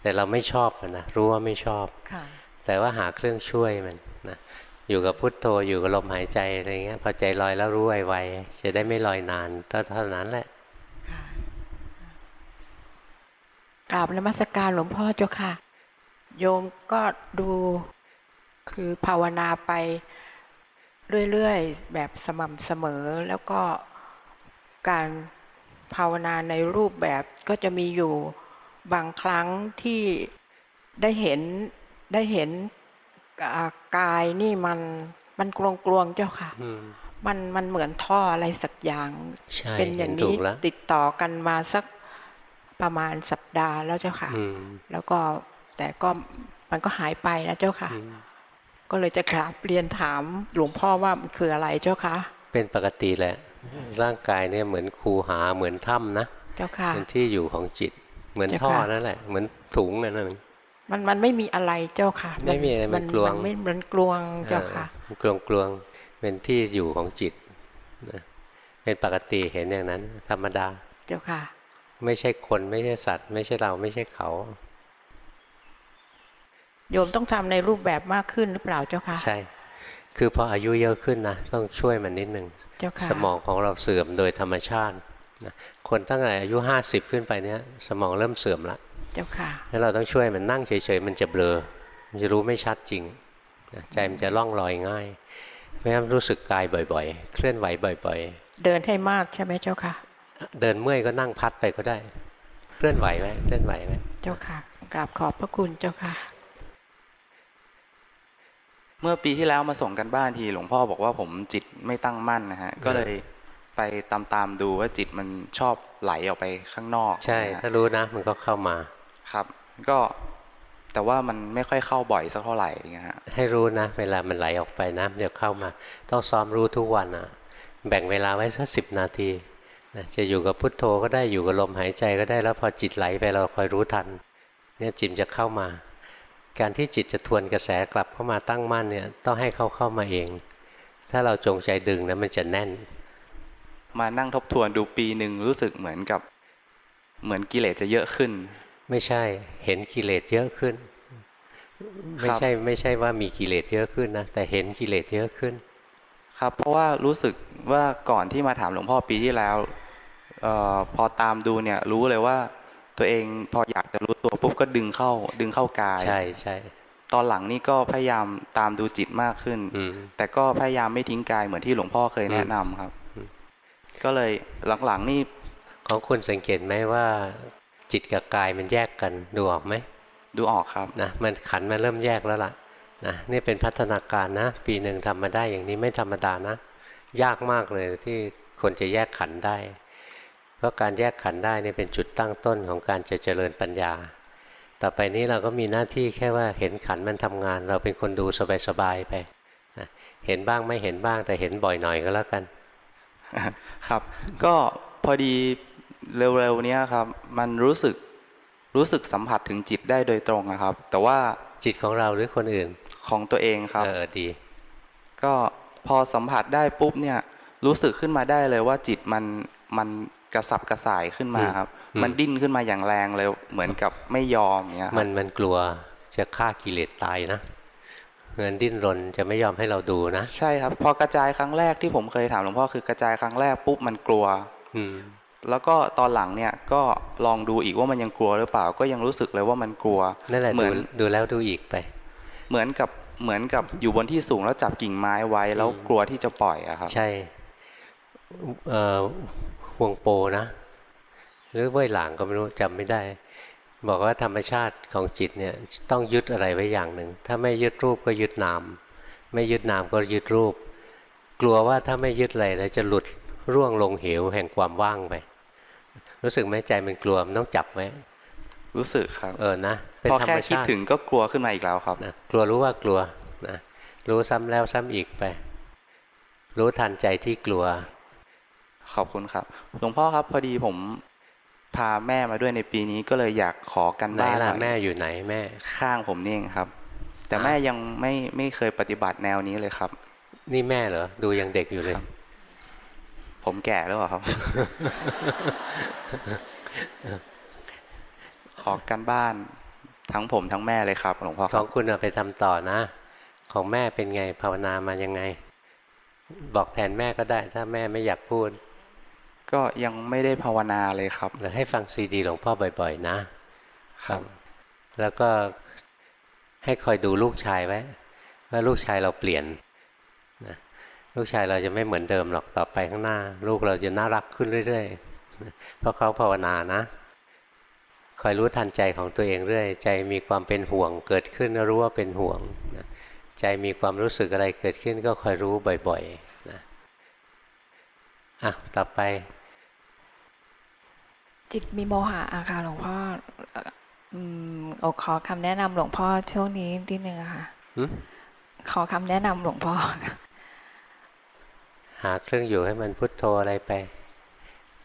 [SPEAKER 1] แต่เราไม่ชอบมันนะรู้ว่าไม่ชอบ
[SPEAKER 5] ค่ะ
[SPEAKER 1] แต่ว่าหาเครื่องช่วยมันนะอยู่กับพุทโธอยู่กับลมหายใจอะไรเงี้ยพอใจลอยแล้วรู้ไวๆจะได้ไม่ลอยนานเท่าเท่านั้นแหละ
[SPEAKER 5] ค่ะ
[SPEAKER 6] กราบนมัสการหลวงพ่อเจ้าค่ะ โยมก็ดู คือภาวนาไปเรื่อยๆ แบบสม่ำเสมอ แล้วก็การภาวนาในรูปแบบก็จะมีอยู่บางครั้งที่ได้เห็นได้เห็นอ่ากายนี่มันมันกลวงๆเจ้าค่ะ
[SPEAKER 1] อืม
[SPEAKER 6] มันมันเหมือนท่ออะไรสักอย่าง
[SPEAKER 1] ใช่
[SPEAKER 6] เป็นอย่าง
[SPEAKER 1] เห็นถู
[SPEAKER 6] นี้
[SPEAKER 1] กแล้ว
[SPEAKER 6] ติดต่อกันมาสักประมาณสัปดาห์แล้วเจ้าค่ะ
[SPEAKER 1] อืม
[SPEAKER 6] แล้วก็แต่ก็มันก็หายไปนะเจ้าค่ะ
[SPEAKER 1] อืม
[SPEAKER 6] ก็เลยจะกราบเรียนถามหลวงพ่อว่ามันคืออะไรเจ้าค่ะ
[SPEAKER 1] เป็นปกติแหละ ร่างกายเนี่ยเหมือนคูหาเหมือนถ้ำนะ
[SPEAKER 6] เจ้าค่ะ
[SPEAKER 1] เป็นที่อยู่ของจิต เหมือน
[SPEAKER 6] เจ้า
[SPEAKER 1] ท่อ
[SPEAKER 6] ค่ะ
[SPEAKER 1] นั่นแหละ เหมือนถุงนั่นเอง
[SPEAKER 6] มันมันไม่มีอะไรเจ้าค่ะ
[SPEAKER 1] ไม่มีอะไรมันกลวง
[SPEAKER 6] มันไม่มันกลวงเจ้าค่ะ
[SPEAKER 1] กลวงกลวงๆเป็นที่อยู่ของจิตนะเป็นปกติเห็นอย่างนั้น ธรรมดา
[SPEAKER 6] เจ้าค่ะ
[SPEAKER 1] ไม่ใช่คนไม่ใช่สัตว์ ไม่ใช่เราไม่ใช่เขา
[SPEAKER 6] โยมต้องทำในรูปแบบมากขึ้นหรือเปล่าเจ้าค่ะ
[SPEAKER 1] ใช่ คือพออายุเยอะขึ้นนะต้องช่วยมันนิดนึง
[SPEAKER 6] เจ้าค่ะ
[SPEAKER 1] สมองของเราเสื่อมโดยธรรมชาตินะคนตั้งแต่อายุ 50 ขึ้นไปเนี้ยสมองเริ่มเสื่อมละ
[SPEAKER 6] เจ้าค่ะ
[SPEAKER 1] แล้วเราต้องช่วยมันนั่งเฉยๆมันจะเบลอ มันจะรู้ไม่ชัดจริงนะใจมันจะล่องลอยง่ายเพราะฉะนั้นรู้สึกกายบ่อยๆ เคลื่อนไหวบ่อย
[SPEAKER 6] เดินให้มากใช่ไหมเจ้าค่ะ
[SPEAKER 1] ๆเดินเมื่อยก็นั่งพัดไปก็ได้ เคลื่อนไหวไหมเคลื่อนไหวไหม
[SPEAKER 6] เจ้าค่ะกราบขอบพระคุณเจ้าค่ะ
[SPEAKER 7] เมื่อปีที่แล้วมาส่งกันบ้านทีหลวงพ่อบอกว่าผมจิตไม่ตั้งมั่นนะฮะก็เลยไปตามตามๆดูว่าจิตมันชอบไหลออกไปข้างนอก
[SPEAKER 1] ใช่
[SPEAKER 7] นะฮะ
[SPEAKER 1] ถ้ารู้นะ มันก็เข้ามา
[SPEAKER 7] ครับ ก็แต่ว่ามันไม่ค่อยเข้าบ่อยสักเท่าไหร่อย่างเงี้ยฮะ
[SPEAKER 1] ให้รู้นะ เวลามันไหลออกไปนะเดี๋ยวเข้ามา ต้องซ้อมรู้ทุกวันนะแบ่งเวลาไว้สักสิบนาทีนะจะอยู่กับพุทโธก็ได้อยู่กับลมหายใจก็ได้แล้วพอจิตไหลไปเราคอยรู้ทัน เนี่ยจิตจะเข้ามา การที่จิตจะทวนกระแสกลับเข้ามาตั้งมั่นเนี่ยต้องให้เขาเข้ามาเอง ถ้าเราจงใจดึงนะมันจะแน่น
[SPEAKER 7] มานั่งทบทวนดูปีหนึ่งรู้สึกเหมือนกับ เหมือนกิเลสจะเยอะขึ้น
[SPEAKER 1] ไม่ใช่เห็นกิเลสเยอะขึ้น ไม่ใช่ไม่ใช่ว่ามีกิเลสเยอะขึ้นนะแต่เห็นกิเลสเยอะขึ้น
[SPEAKER 7] ครับเพราะว่ารู้สึกว่าก่อนที่มาถามหลวงพ่อปีที่แล้วเออพอตามดูเนี่ยรู้เลยว่า ตัวเองพออยากจะรู้ตัวปุ๊บก็ดึงเข้า ดึงเข้ากาย
[SPEAKER 1] ใช่ใช่
[SPEAKER 7] ตอนหลังนี่ก็พยายามตามดูจิตมากขึ้น
[SPEAKER 1] อืม
[SPEAKER 7] แต่ก็พยายามไม่ทิ้งกายเหมือนที่หลวงพ่อเคยแนะนำครับ ก็เลยหลังๆนี่
[SPEAKER 1] ของคุณสังเกตไหมว่า จิตกับกายมันแยกกันดูออกไหม
[SPEAKER 7] ดูออกครับ
[SPEAKER 1] นะมันขันมันเริ่มแยกแล้วล่ะนะนี่เป็นพัฒนาการนะ ปีหนึ่งทำมาได้อย่างนี้ไม่ธรรมดานะ ยากมากเลยที่คนจะแยกขันได้ เพราะการแยกขันได้นี่เป็นจุดตั้งต้นของการจะเจริญปัญญา ต่อไปนี้เราก็มีหน้าที่แค่ว่าเห็นขันมันทำงาน เราเป็นคนดูสบายๆไปนะเห็นบ้างไม่เห็นบ้างแต่เห็นบ่อยหน่อยก็แล้วกัน
[SPEAKER 7] ครับ ก็พอดีเร็วๆเนี้ยครับ มันรู้สึกรู้สึกสัมผัสถึงจิตได้โดยตรงนะครับ แต่ว่า
[SPEAKER 1] จิตของเราหรือคนอื่น
[SPEAKER 7] ของตัวเองครับ
[SPEAKER 1] เออดี
[SPEAKER 7] ก็พอสัมผัสได้ปุ๊บเนี่ยรู้สึกขึ้นมาได้เลยว่าจิตมันมัน กระสับกระส่ายขึ้นมาครับ
[SPEAKER 1] อืม
[SPEAKER 7] มันดิ้นขึ้นมาอย่างแรงเลยเหมือนกับไม่ยอมเนี่ยครับ
[SPEAKER 1] มันมันกลัวจะฆ่ากิเลสตายนะเงินดิ้นรนจะไม่ยอมให้เราดูนะ
[SPEAKER 7] ใช่ครับพอกระจายครั้งแรกที่ผมเคยถามหลวงพ่อคือกระจายครั้งแรกปุ๊บมันกลัว
[SPEAKER 1] อืม
[SPEAKER 7] แล้วก็ตอนหลังเนี่ยก็ลองดูอีกว่ามันยังกลัวหรือเปล่า ก็ยังรู้สึกเลยว่ามันกลัว
[SPEAKER 1] นั่นแหละ
[SPEAKER 7] เหมื
[SPEAKER 1] ดู
[SPEAKER 7] อน
[SPEAKER 1] ดูแล้วดูอีกไป
[SPEAKER 7] เหมือนกับเหมือนกับอยู่บนที่สูงแล้วจับกิ่งไม้ไว้ แล้วกลัวที่จะปล่อยอะครับ
[SPEAKER 1] ใช่ เอ่อห่วงโปนะ หรือเว่ยหลางก็ไม่รู้จำไม่ได้ บอกว่าธรรมชาติของจิตเนี่ยต้องยึดอะไรไว้อย่างหนึ่ง ถ้าไม่ยึดรูปก็ยึดนาม ไม่ยึดนามก็ยึดรูป กลัวว่าถ้าไม่ยึดอะไรแล้วจะหลุดร่วงลงเหวแห่งความว่างไป รู้สึกไหมใจมันกลัวมันต้องจับไว้
[SPEAKER 7] รู้สึกครับ
[SPEAKER 1] เออนะเป็น
[SPEAKER 7] พอ
[SPEAKER 1] ธร
[SPEAKER 7] แค่
[SPEAKER 1] รม
[SPEAKER 7] คิด
[SPEAKER 1] ชาติ
[SPEAKER 7] ถึงก็กลัวขึ้นมาอีกแล้วครับ
[SPEAKER 1] นะกลัวรู้ว่ากลัวนะรู้ซ้ำแล้วซ้ำอีกไป รู้ทันใจที่กลัว
[SPEAKER 7] ขอบคุณครับ หลวงพ่อครับพอดีผมพาแม่มาด้วยในปีนี้ก็เลยอยากขอกัน
[SPEAKER 1] ไหน
[SPEAKER 7] บ้านห
[SPEAKER 1] ล่ะ
[SPEAKER 7] น่อย
[SPEAKER 1] แม่อยู่ไหนแม่
[SPEAKER 7] ข้างผมนี่เองครับ แต่
[SPEAKER 1] อะ
[SPEAKER 7] แม่ยังไม่ไม่เคยปฏิบัติแนวนี้เลยครับ
[SPEAKER 1] นี่แม่เหรอดูยังเด็กอยู่เลย
[SPEAKER 7] ครับผมแก่แล้วเหรอครับ ขอกันบ้านทั้งผมทั้งแม่เลยครับหลวงพ่อ
[SPEAKER 1] ข
[SPEAKER 7] ครั
[SPEAKER 1] อบงคุณเอาไปทำต่อนะ ของแม่เป็นไงภาวนามายังไง บอกแทนแม่ก็ได้ ถ้าแม่ไม่อยากพูด
[SPEAKER 7] ก็ยังไม่ได้ภาวนาเลยครับ
[SPEAKER 1] หรือให้ฟังซีดีหลวงพ่อบ่อยๆ นะ ครับ แล้วก็ให้คอยดูลูกชายไว้ว่าลูกชายเราเปลี่ยนนะลูกชายเราจะไม่เหมือนเดิมหรอกต่อไปข้างหน้า ลูกเราจะน่ารักขึ้นเรื่อยๆนะเพราะเขาภาวนานะ คอยรู้ทันใจของตัวเองเรื่อย ใจมีความเป็นห่วงเกิดขึ้นก็รู้ว่าเป็นห่วงนะใจมีความรู้สึกอะไรเกิดขึ้นก็คอยรู้บ่อยๆนะอะต่อไป
[SPEAKER 8] จิตมีโมหะอะค่ะหลวงพ่อเอ่ออืมเอาขอคำแนะนำหลวงพ่อช่วงนี้นิดนึงอะค่ะ
[SPEAKER 1] หึ
[SPEAKER 8] ขอคำแนะนำหลวงพ่อค่ะ
[SPEAKER 1] หาเครื่องอยู่ให้มันพุทโธอะไรไป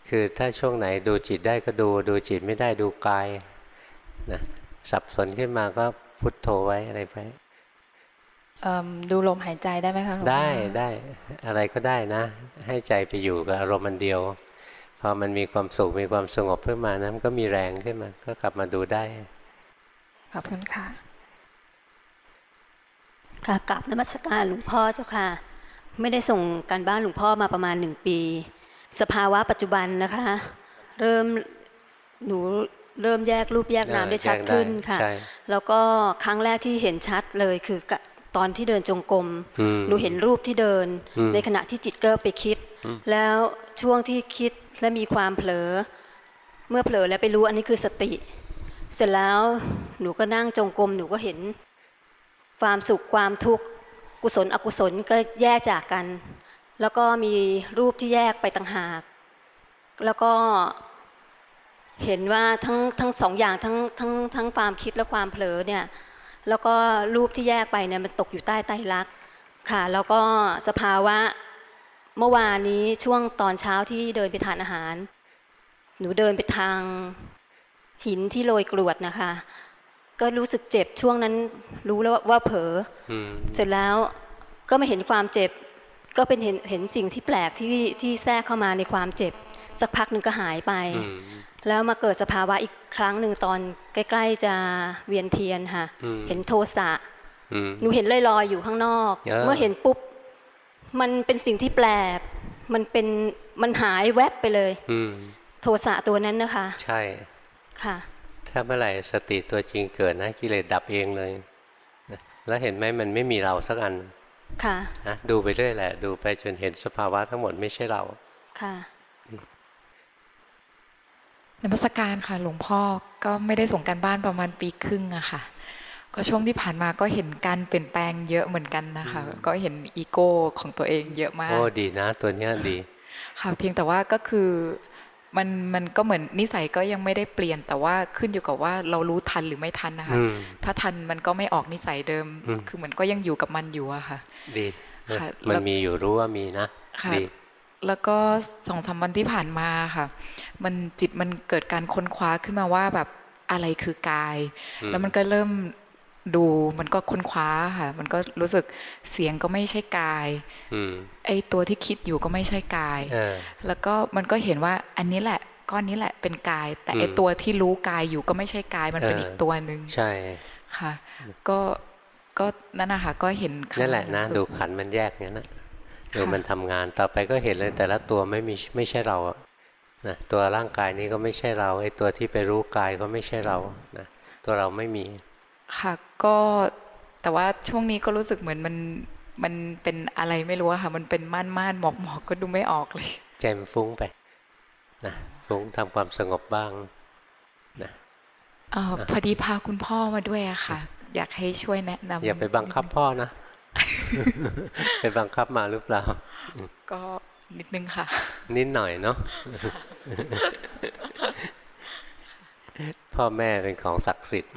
[SPEAKER 1] คือถ้าช่วงไหนดูจิตได้ก็ดู ดูจิตไม่ได้ดูกายนะสับสนขึ้นมาก็พุทโธไว้อะไรไป
[SPEAKER 8] เอิ่มดูลมหายใจได้ไหมคะหลวงพ่อ
[SPEAKER 1] ได้ได้อะไรก็ได้นะ ให้ใจไปอยู่กับอารมณ์มันเดียว พอมันมีความสุขมีความสงบขึ้นมานะมันก็มีแรงขึ้นมา ก็กลับมาดูได้
[SPEAKER 8] ขอบคุณค่ะ
[SPEAKER 9] ค่ะกราบนมัสการหลวงพ่อเจ้าค่ะ ไม่ได้ส่งการบ้านหลวงพ่อมาประมาณหนึ่งปี สภาวะปัจจุบันนะคะ เริ่มหนูเริ่มแยกรูปแยกนามได้ชัดขึ้นค่ะ
[SPEAKER 1] ใช่
[SPEAKER 9] แล้วก็ครั้งแรกที่เห็นชัดเลยคือกะตอนที่เดินจงกรม
[SPEAKER 1] อืม
[SPEAKER 9] หนูเห็นรูปที่เดิน
[SPEAKER 1] อืม
[SPEAKER 9] ในขณะที่จิตก็ไปคิด แล้วช่วงที่คิดและมีความเผลอ เมื่อเผลอแล้วไปรู้อันนี้คือสติ เสร็จแล้วหนูก็นั่งจงกรมหนูก็เห็น ความสุขความทุกข์กุศลอกุศลก็แยกจากกัน แล้วก็มีรูปที่แยกไปต่างหาก แล้วก็เห็นว่าทั้งทั้งสองอย่างทั้งทั้งทั้งความคิดและความเผลอเนี่ยแล้วก็รูปที่แยกไปเนี่ยมันตกอยู่ใต้ไตรลักษณ์ค่ะ แล้วก็สภาวะ เมื่อวานนี้ช่วงตอนเช้าที่เดินไปทานอาหาร หนูเดินไปทางหินที่โรยกรวดนะคะ ก็รู้สึกเจ็บช่วงนั้นรู้แล้วว่าว่าเผลอ
[SPEAKER 1] อืม
[SPEAKER 9] เสร็จแล้วก็มาเห็นความเจ็บ ก็เป็นเห็นเห็นสิ่งที่แปลกที่ที่แทรกเข้ามาในความเจ็บ สักพักหนึ่งก็หายไป
[SPEAKER 1] อืม
[SPEAKER 9] แล้วมาเกิดสภาวะอีกครั้งหนึ่งตอนใกล้ ๆจะเวียนเทียนค่ะ
[SPEAKER 1] อืม
[SPEAKER 9] เห็นโทสะ
[SPEAKER 1] อืม
[SPEAKER 9] หนูเห็นลอยๆอยู่ข้างนอก
[SPEAKER 1] เออ
[SPEAKER 9] เมื่อเห็นปุ๊บ มันเป็นสิ่งที่แปลก มันเป็นมันหายแวบไปเลย
[SPEAKER 1] อืม
[SPEAKER 9] โทสะตัวนั้นนะคะ
[SPEAKER 1] ใช่
[SPEAKER 9] ค่ะ
[SPEAKER 1] ถ้าเมื่อไหร่สติตัวจริงเกิดนะกิเลสดับเองเลยนะแล้วเห็นไหมมันไม่มีเราสักอัน
[SPEAKER 9] ค่ะ
[SPEAKER 1] นะดูไปเรื่อยแหละ ดูไปจนเห็นสภาวะทั้งหมดไม่ใช่เรา
[SPEAKER 9] ค่ะ
[SPEAKER 10] นมัสการค่ะ หลวงพ่อก็ไม่ได้ส่งการบ้านประมาณปีครึ่งอะค่ะ ก็ช่วงที่ผ่านมาก็เห็นการเปลี่ยนแปลงเยอะเหมือนกันนะคะ ก็เห็นอีโก้ของตัวเองเยอะมาก
[SPEAKER 1] โอ้ดีนะ ตัวเนี้ยดี
[SPEAKER 10] ค่ะเพียงแต่ว่าก็คือมันมันก็เหมือนนิสัยก็ยังไม่ได้เปลี่ยนแต่ว่าขึ้นอยู่กับว่าเรารู้ทันหรือไม่ทันนะคะ
[SPEAKER 1] อืม
[SPEAKER 10] ถ้าทันมันก็ไม่ออกนิสัยเดิม
[SPEAKER 1] อืม
[SPEAKER 10] คือเหมือนก็ยังอยู่กับมันอยู่อะค่ะ
[SPEAKER 1] ดีเออ
[SPEAKER 10] ค่ะ
[SPEAKER 1] มัน
[SPEAKER 10] แล้ว
[SPEAKER 1] มีอยู่รู้ว่ามีนะ
[SPEAKER 10] ค่ะ
[SPEAKER 1] ดี
[SPEAKER 10] แล้วก็สองสามวันที่ผ่านมาค่ะ มันจิตมันเกิดการค้นคว้าขึ้นมาว่าแบบอะไรคือกาย
[SPEAKER 1] อืม
[SPEAKER 10] แล้วมันก็เริ่ม ดูมันก็ค้นคว้าค่ะ มันก็รู้สึกเสียงก็ไม่ใช่กาย
[SPEAKER 1] อืม
[SPEAKER 10] ไอตัวที่คิดอยู่ก็ไม่ใช่กาย
[SPEAKER 1] เออ
[SPEAKER 10] แล้วก็มันก็เห็นว่าอันนี้แหละก้อนนี้แหละเป็นกาย แต่ไอ
[SPEAKER 1] อืม
[SPEAKER 10] ตัวที่รู้กายอยู่ก็ไม่ใช่กายมันเป็น
[SPEAKER 1] เอออี
[SPEAKER 10] อีกตัวหนึ่ง
[SPEAKER 1] ใช่
[SPEAKER 10] ค่ะ ก็ก็นั่นนะคะก็เห็นครั้ง
[SPEAKER 1] นั่นแหละนะ
[SPEAKER 10] สุ
[SPEAKER 1] ดูขันธ์มันแยกงั้นนะดูมันทำงานต่อไปก็เห็นเลยแต่ละตัวไม่มีไม่ใช่เราอะนะตัวร่างกายนี้ก็ไม่ใช่เราไอ้ตัวที่ไปรู้กายก็ไม่ใช่เรานะตัวเราไม่มี
[SPEAKER 10] ค่ะก็แต่ว่าช่วงนี้ก็รู้สึกเหมือนมันมันเป็นอะไรไม่รู้อะค่ะ มันเป็นม่านม่านหมอกหมอกก็ดูไม่ออกเลย
[SPEAKER 1] ใจมันฟุ้งไปนะฟุ้งทำความสงบบ้างนะ
[SPEAKER 10] เออพอดีพาคุณพ่อมาด้วยอะค่ะ อยากให้ช่วยแนะนำ
[SPEAKER 1] อย่าไปบังคับพ่อนะไปบังคับมาหรือเปล่า
[SPEAKER 10] ก็นิดนึงค่ะ
[SPEAKER 1] นิดหน่อยเนาะพ่อแม่เป็นของศักดิ์สิทธิ์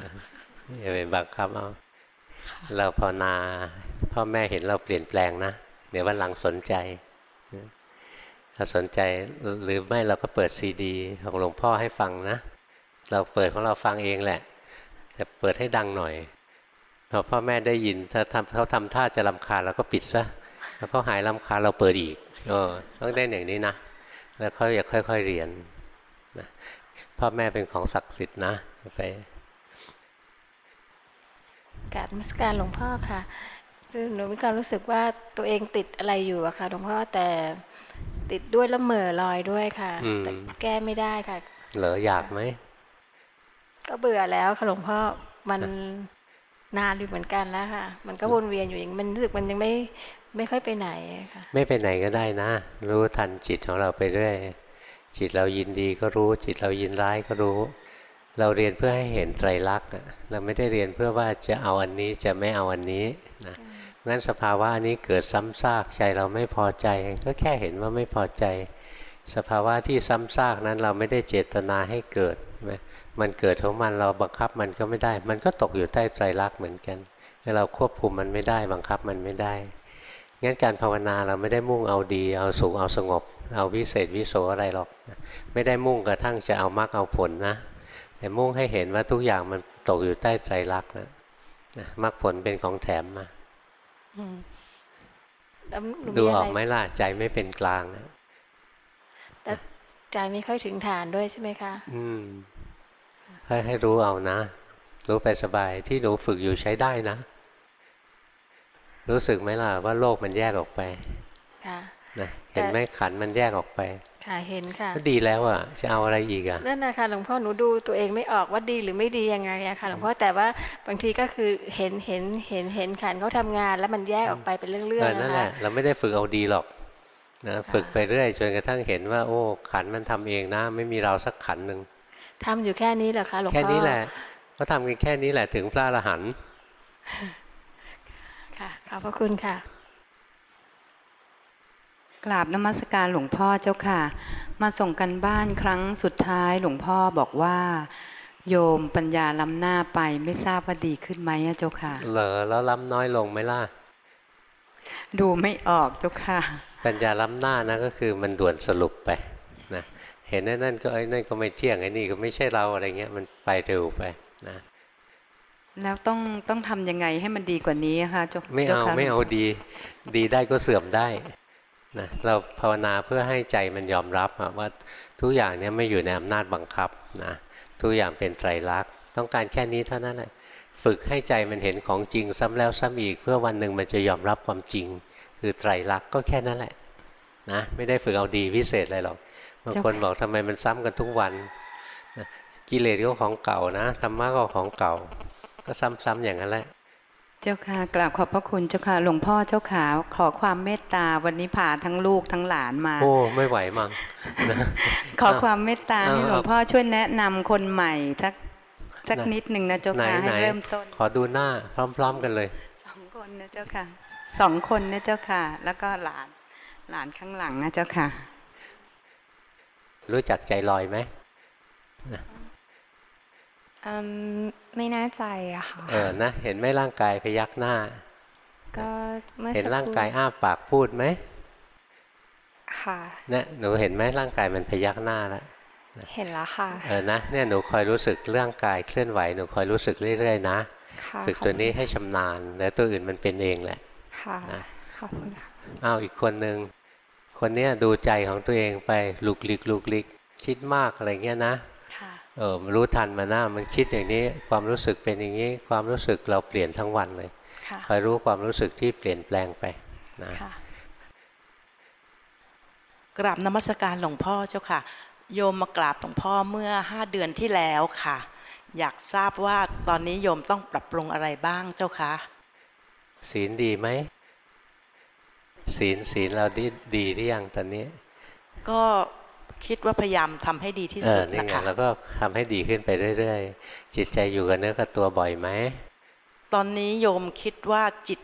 [SPEAKER 1] นะ อย่าไปบังคับเอาเราภาวนาพ่อแม่เห็นเราเปลี่ยนแปลงนะเดี๋ยววันหลังสนใจถ้าสนใจหรือไม่เราก็เปิดซีดี ของหลวงพ่อให้ฟังนะ เราเปิดของเราฟังเองแหละ แต่เปิดให้ดังหน่อยพอพ่อแม่ได้ยินถ้าทำเขาทำท่าจะลำคาญเราก็ปิดซะแล้วเขาหายลำคาญเราเปิดอีกเออต้องได้อย่างนี้นะ แล้วเขาอยากค่อยๆเรียนนะพ่อแม่เป็นของศักดิ์สิทธิ์นะไป
[SPEAKER 11] กราบนมัสการหลวงพ่อค่ะคือหนูมีความรู้สึกว่าตัวเองติดอะไรอยู่อะค่ะหลวงพ่อแต่ติดด้วยแล้วเหม่อลอยด้วยค่ะ
[SPEAKER 1] อืม
[SPEAKER 11] แต่แก้ไม่ได้ค่ะ
[SPEAKER 1] เหลออยากไหม
[SPEAKER 11] ก็เบื่อแล้วค่ะหลวงพ่อมันนานอยู่เหมือนกันแล้วค่ะ มันก็วนเวียนอยู่อย่างมันรู้สึกมันยังไม่ไม่ค่อยไปไหนอะค่ะ
[SPEAKER 1] ไม่ไปไหนก็ได้นะ รู้ทันจิตของเราไปเรื่อยจิตเรายินดีก็รู้ จิตเรายินร้ายก็รู้ เราเรียนเพื่อให้เห็นไตรลักษณ์เราไม่ได้เรียนเพื่อว่าจะเอาอันนี้จะไม่เอาอันนี้นะงั้นสภาวะอันนี้เกิดซ้ำซากใจเราไม่พอใจ ก็แค่เห็นว่าไม่พอใจ สภาวะที่ซ้ำซากนั้นเราไม่ได้เจตนาให้เกิดมมันเกิดของมันเราบังคับมันก็ไม่ได้ มันก็ตกอยู่ใต้ไตรลักษณ์เหมือนกันเราควบคุมมันไม่ได้ บังคับมันไม่ได้งั้นการภาวนาเราไม่ได้มุ่งเอาดี เอาสุขเอาสงบ เอาวิเศษวิโสอะไรหรอก ไม่ได้มุ่งกระทั่งจะเอามรรคเอาผลนะ แต่มุ่งให้เห็นว่าทุกอย่างมันตกอยู่ใต้ไตรลักษณ์นะนะมรรคผลเป็นของแถมมา
[SPEAKER 11] อืมแล้วหนู
[SPEAKER 1] ดู
[SPEAKER 11] มีะ
[SPEAKER 1] อ
[SPEAKER 11] ไร
[SPEAKER 1] อกไหมล่ะ ใจไม่เป็นกลางนะ
[SPEAKER 11] แต่ใจไม่ค่อยถึงฐานด้วยใช่ไหมคะ
[SPEAKER 1] อืมให้ให้รู้เอานะ รู้ไปสบายที่หนูฝึกอยู่ใช้ได้นะ รู้สึกไหมล่ะว่าโลกมันแยกออกไป
[SPEAKER 11] ค่ะ
[SPEAKER 1] นะเห็นไหมขันธ์มันแยกออกไป
[SPEAKER 11] ค่ะเห็นค่ะ
[SPEAKER 1] ก็ดีแล้วอะจะเอาอะไรอีกอะ
[SPEAKER 11] นั่นนะคะหลวงพ่อหนูดูตัวเองไม่ออกว่าดีหรือไม่ดียังไงอะค่ะหลวงพ่อแต่ว่าบางทีก็คือเห็นเห็นเห็นเห็นขันเขาทำงาน แล้วมันแยกออกไปเป็นเรื่อง
[SPEAKER 1] เออ
[SPEAKER 11] ๆ
[SPEAKER 1] นั่
[SPEAKER 11] นะ
[SPEAKER 1] นแห
[SPEAKER 11] คะ
[SPEAKER 1] ละเราไม่ได้ฝึกเอาดีหรอกนะฝึกไปเรื่อยจนกระทั่งเห็นว่า โอ้ขันธ์มันทำเองนะไม่มีเราสักขันธ์หนึ่ง
[SPEAKER 11] ทำอยู่แค่นี้เหรอคะหลวงพ่อ
[SPEAKER 1] แค่นี้แหละก็ทำกันแค่นี้แหละถึงพระอรหันต์
[SPEAKER 11] ค่ะขอบพระคุณค่ะ
[SPEAKER 12] กราบนมัสการหลวงพ่อเจ้าค่ะ มาส่งกันบ้านครั้งสุดท้ายหลวงพ่อบอกว่า โยมปัญญาล้ำหน้าไปไม่ทราบว่าดีขึ้นไหมอะเจ้าค่ะ
[SPEAKER 1] เหรอแล้วล้ำน้อยลงไหมล่ะ
[SPEAKER 12] ดูไม่ออกเจ้าค่ะ
[SPEAKER 1] ปัญญาล้ำหน้านะก็คือมันด่วนสรุปไปนะเห็นนั่นนั่นก็ไอ้นั่นก็ไม่เที่ยงไอ้นี่ก็ไม่ใช่เราอะไรเงี้ยมันไปเร็วไปนะ
[SPEAKER 12] แล้วต้องต้องทำยังไงให้มันดีกว่านี้อะคะเจ้า
[SPEAKER 1] ไม่
[SPEAKER 12] จ้
[SPEAKER 1] เอา
[SPEAKER 12] ค่ะ
[SPEAKER 1] ไม่เอาดี ดีได้ก็เสื่อมได้ นะเราภาวนาเพื่อให้ใจมันยอมรับว่าทุกอย่างเนี้ไม่อยู่ในอำนาจบังคับนะทุกอย่างเป็นไตรลักษณ์ต้องการแค่นี้เท่านั้นแหละฝึกให้ใจมันเห็นของจริงซ้ำแล้วซ้ำอีก เพื่อวันหนึ่งมันจะยอมรับความจริง คือไตรลักษณ์ก็แค่นั้นแหละนะไม่ได้ฝึกเอาดีพิเศษอะไรหรอกบางคนบอกทำไมมันซ้ำกันทุกวันนะกิเลสก็ของเก่านะธรรมะก็ของเก่า ก็ซ้ำๆอย่างนั้นแหละ
[SPEAKER 12] จ้าค่ะกราบขอบพระคุณเจ้าค่ะหลวงพ่อเจ้าขาขอความเมตตาวันนี้พาทั้งลูกทั้งหลานมา
[SPEAKER 1] โอ้ไม่ไหวมั้งนะ
[SPEAKER 12] ขอความเมตตาให้
[SPEAKER 1] เอา
[SPEAKER 12] หลวงพ่อช่วยแนะนำคนใหม่สักสักนิดหนึ่งนะเจ้า
[SPEAKER 1] ไหน
[SPEAKER 12] ค่ะ
[SPEAKER 1] ไห
[SPEAKER 12] ให้
[SPEAKER 1] น
[SPEAKER 12] เริ่มต้น
[SPEAKER 1] ขอดูหน้าพร้อม ๆกันเลย
[SPEAKER 12] สองคนนะเจ้าค่ะสองคนนะเจ้าค่ะ แล้วก็หลานหลานข้างหลังนะเจ้าค่ะ
[SPEAKER 1] รู้จักใจลอยไหม
[SPEAKER 13] อืม ไม่แน่ใจอะค่ะ
[SPEAKER 1] เออนะเห็นไหมร่างกายพยักหน้า
[SPEAKER 13] ก็เมื่อ
[SPEAKER 1] เห็น
[SPEAKER 13] สัก
[SPEAKER 1] ร่าง
[SPEAKER 13] ครู่
[SPEAKER 1] กายอ้าปากพูดไหม
[SPEAKER 13] ค่ะ
[SPEAKER 1] เนี่ยหนูเห็นไหมร่างกายมันพยักหน้าแล้ว
[SPEAKER 13] เห็นแล้วค่ะ
[SPEAKER 1] เออนะเนี่ยหนูคอยรู้สึกร่างกายเคลื่อนไหวหนูคอยรู้สึกเรื่อยๆนะ
[SPEAKER 13] ค่ะ
[SPEAKER 1] ฝึกตัวนี้ให้ชำนาญ แล้วตัวอื่นมันเป็นเองแหละ
[SPEAKER 13] ค่ะ
[SPEAKER 1] นะ
[SPEAKER 13] ขอบคุณค่ะ
[SPEAKER 1] อ้าวอีกคนหนึ่งคนเนี้ยดูใจของตัวเองไปลุกลิกลุกลิกคิดมากอะไรเงี้ยนะ
[SPEAKER 13] ค่ะ
[SPEAKER 1] เออรู้ทันมาหน้ามันคิดอย่างนี้ความรู้สึกเป็นอย่างนี้ ความรู้สึกเราเปลี่ยนทั้งวันเลย
[SPEAKER 13] ค่ะ
[SPEAKER 1] คอยรู้ความรู้สึกที่เปลี่ยนแปลงไปนะ
[SPEAKER 13] ค่ะ
[SPEAKER 14] กราบนมัสการหลวงพ่อเจ้าค่ะ โยมมากราบหลวงพ่อเมื่อห้าเดือนที่แล้วค่ะ อยากทราบว่าตอนนี้โยมต้องปรับปรุงอะไรบ้างเจ้าคะ
[SPEAKER 1] ศีลดีไหมศีลศีลเราดีดีหรือยังตอนนี้
[SPEAKER 14] ก็ คิดว่าพยายามทำให้ดีที่
[SPEAKER 1] เอ
[SPEAKER 14] สุ
[SPEAKER 1] อ
[SPEAKER 14] ด
[SPEAKER 1] นี่
[SPEAKER 14] นะ
[SPEAKER 1] ไง
[SPEAKER 14] คะ
[SPEAKER 1] แล้วก็ทำให้ดีขึ้นไปเรื่อย ๆ จิตใจอยู่กับเนื้อกับตัวบ่อยไหม
[SPEAKER 14] ตอนนี้โยมคิดว่าจิต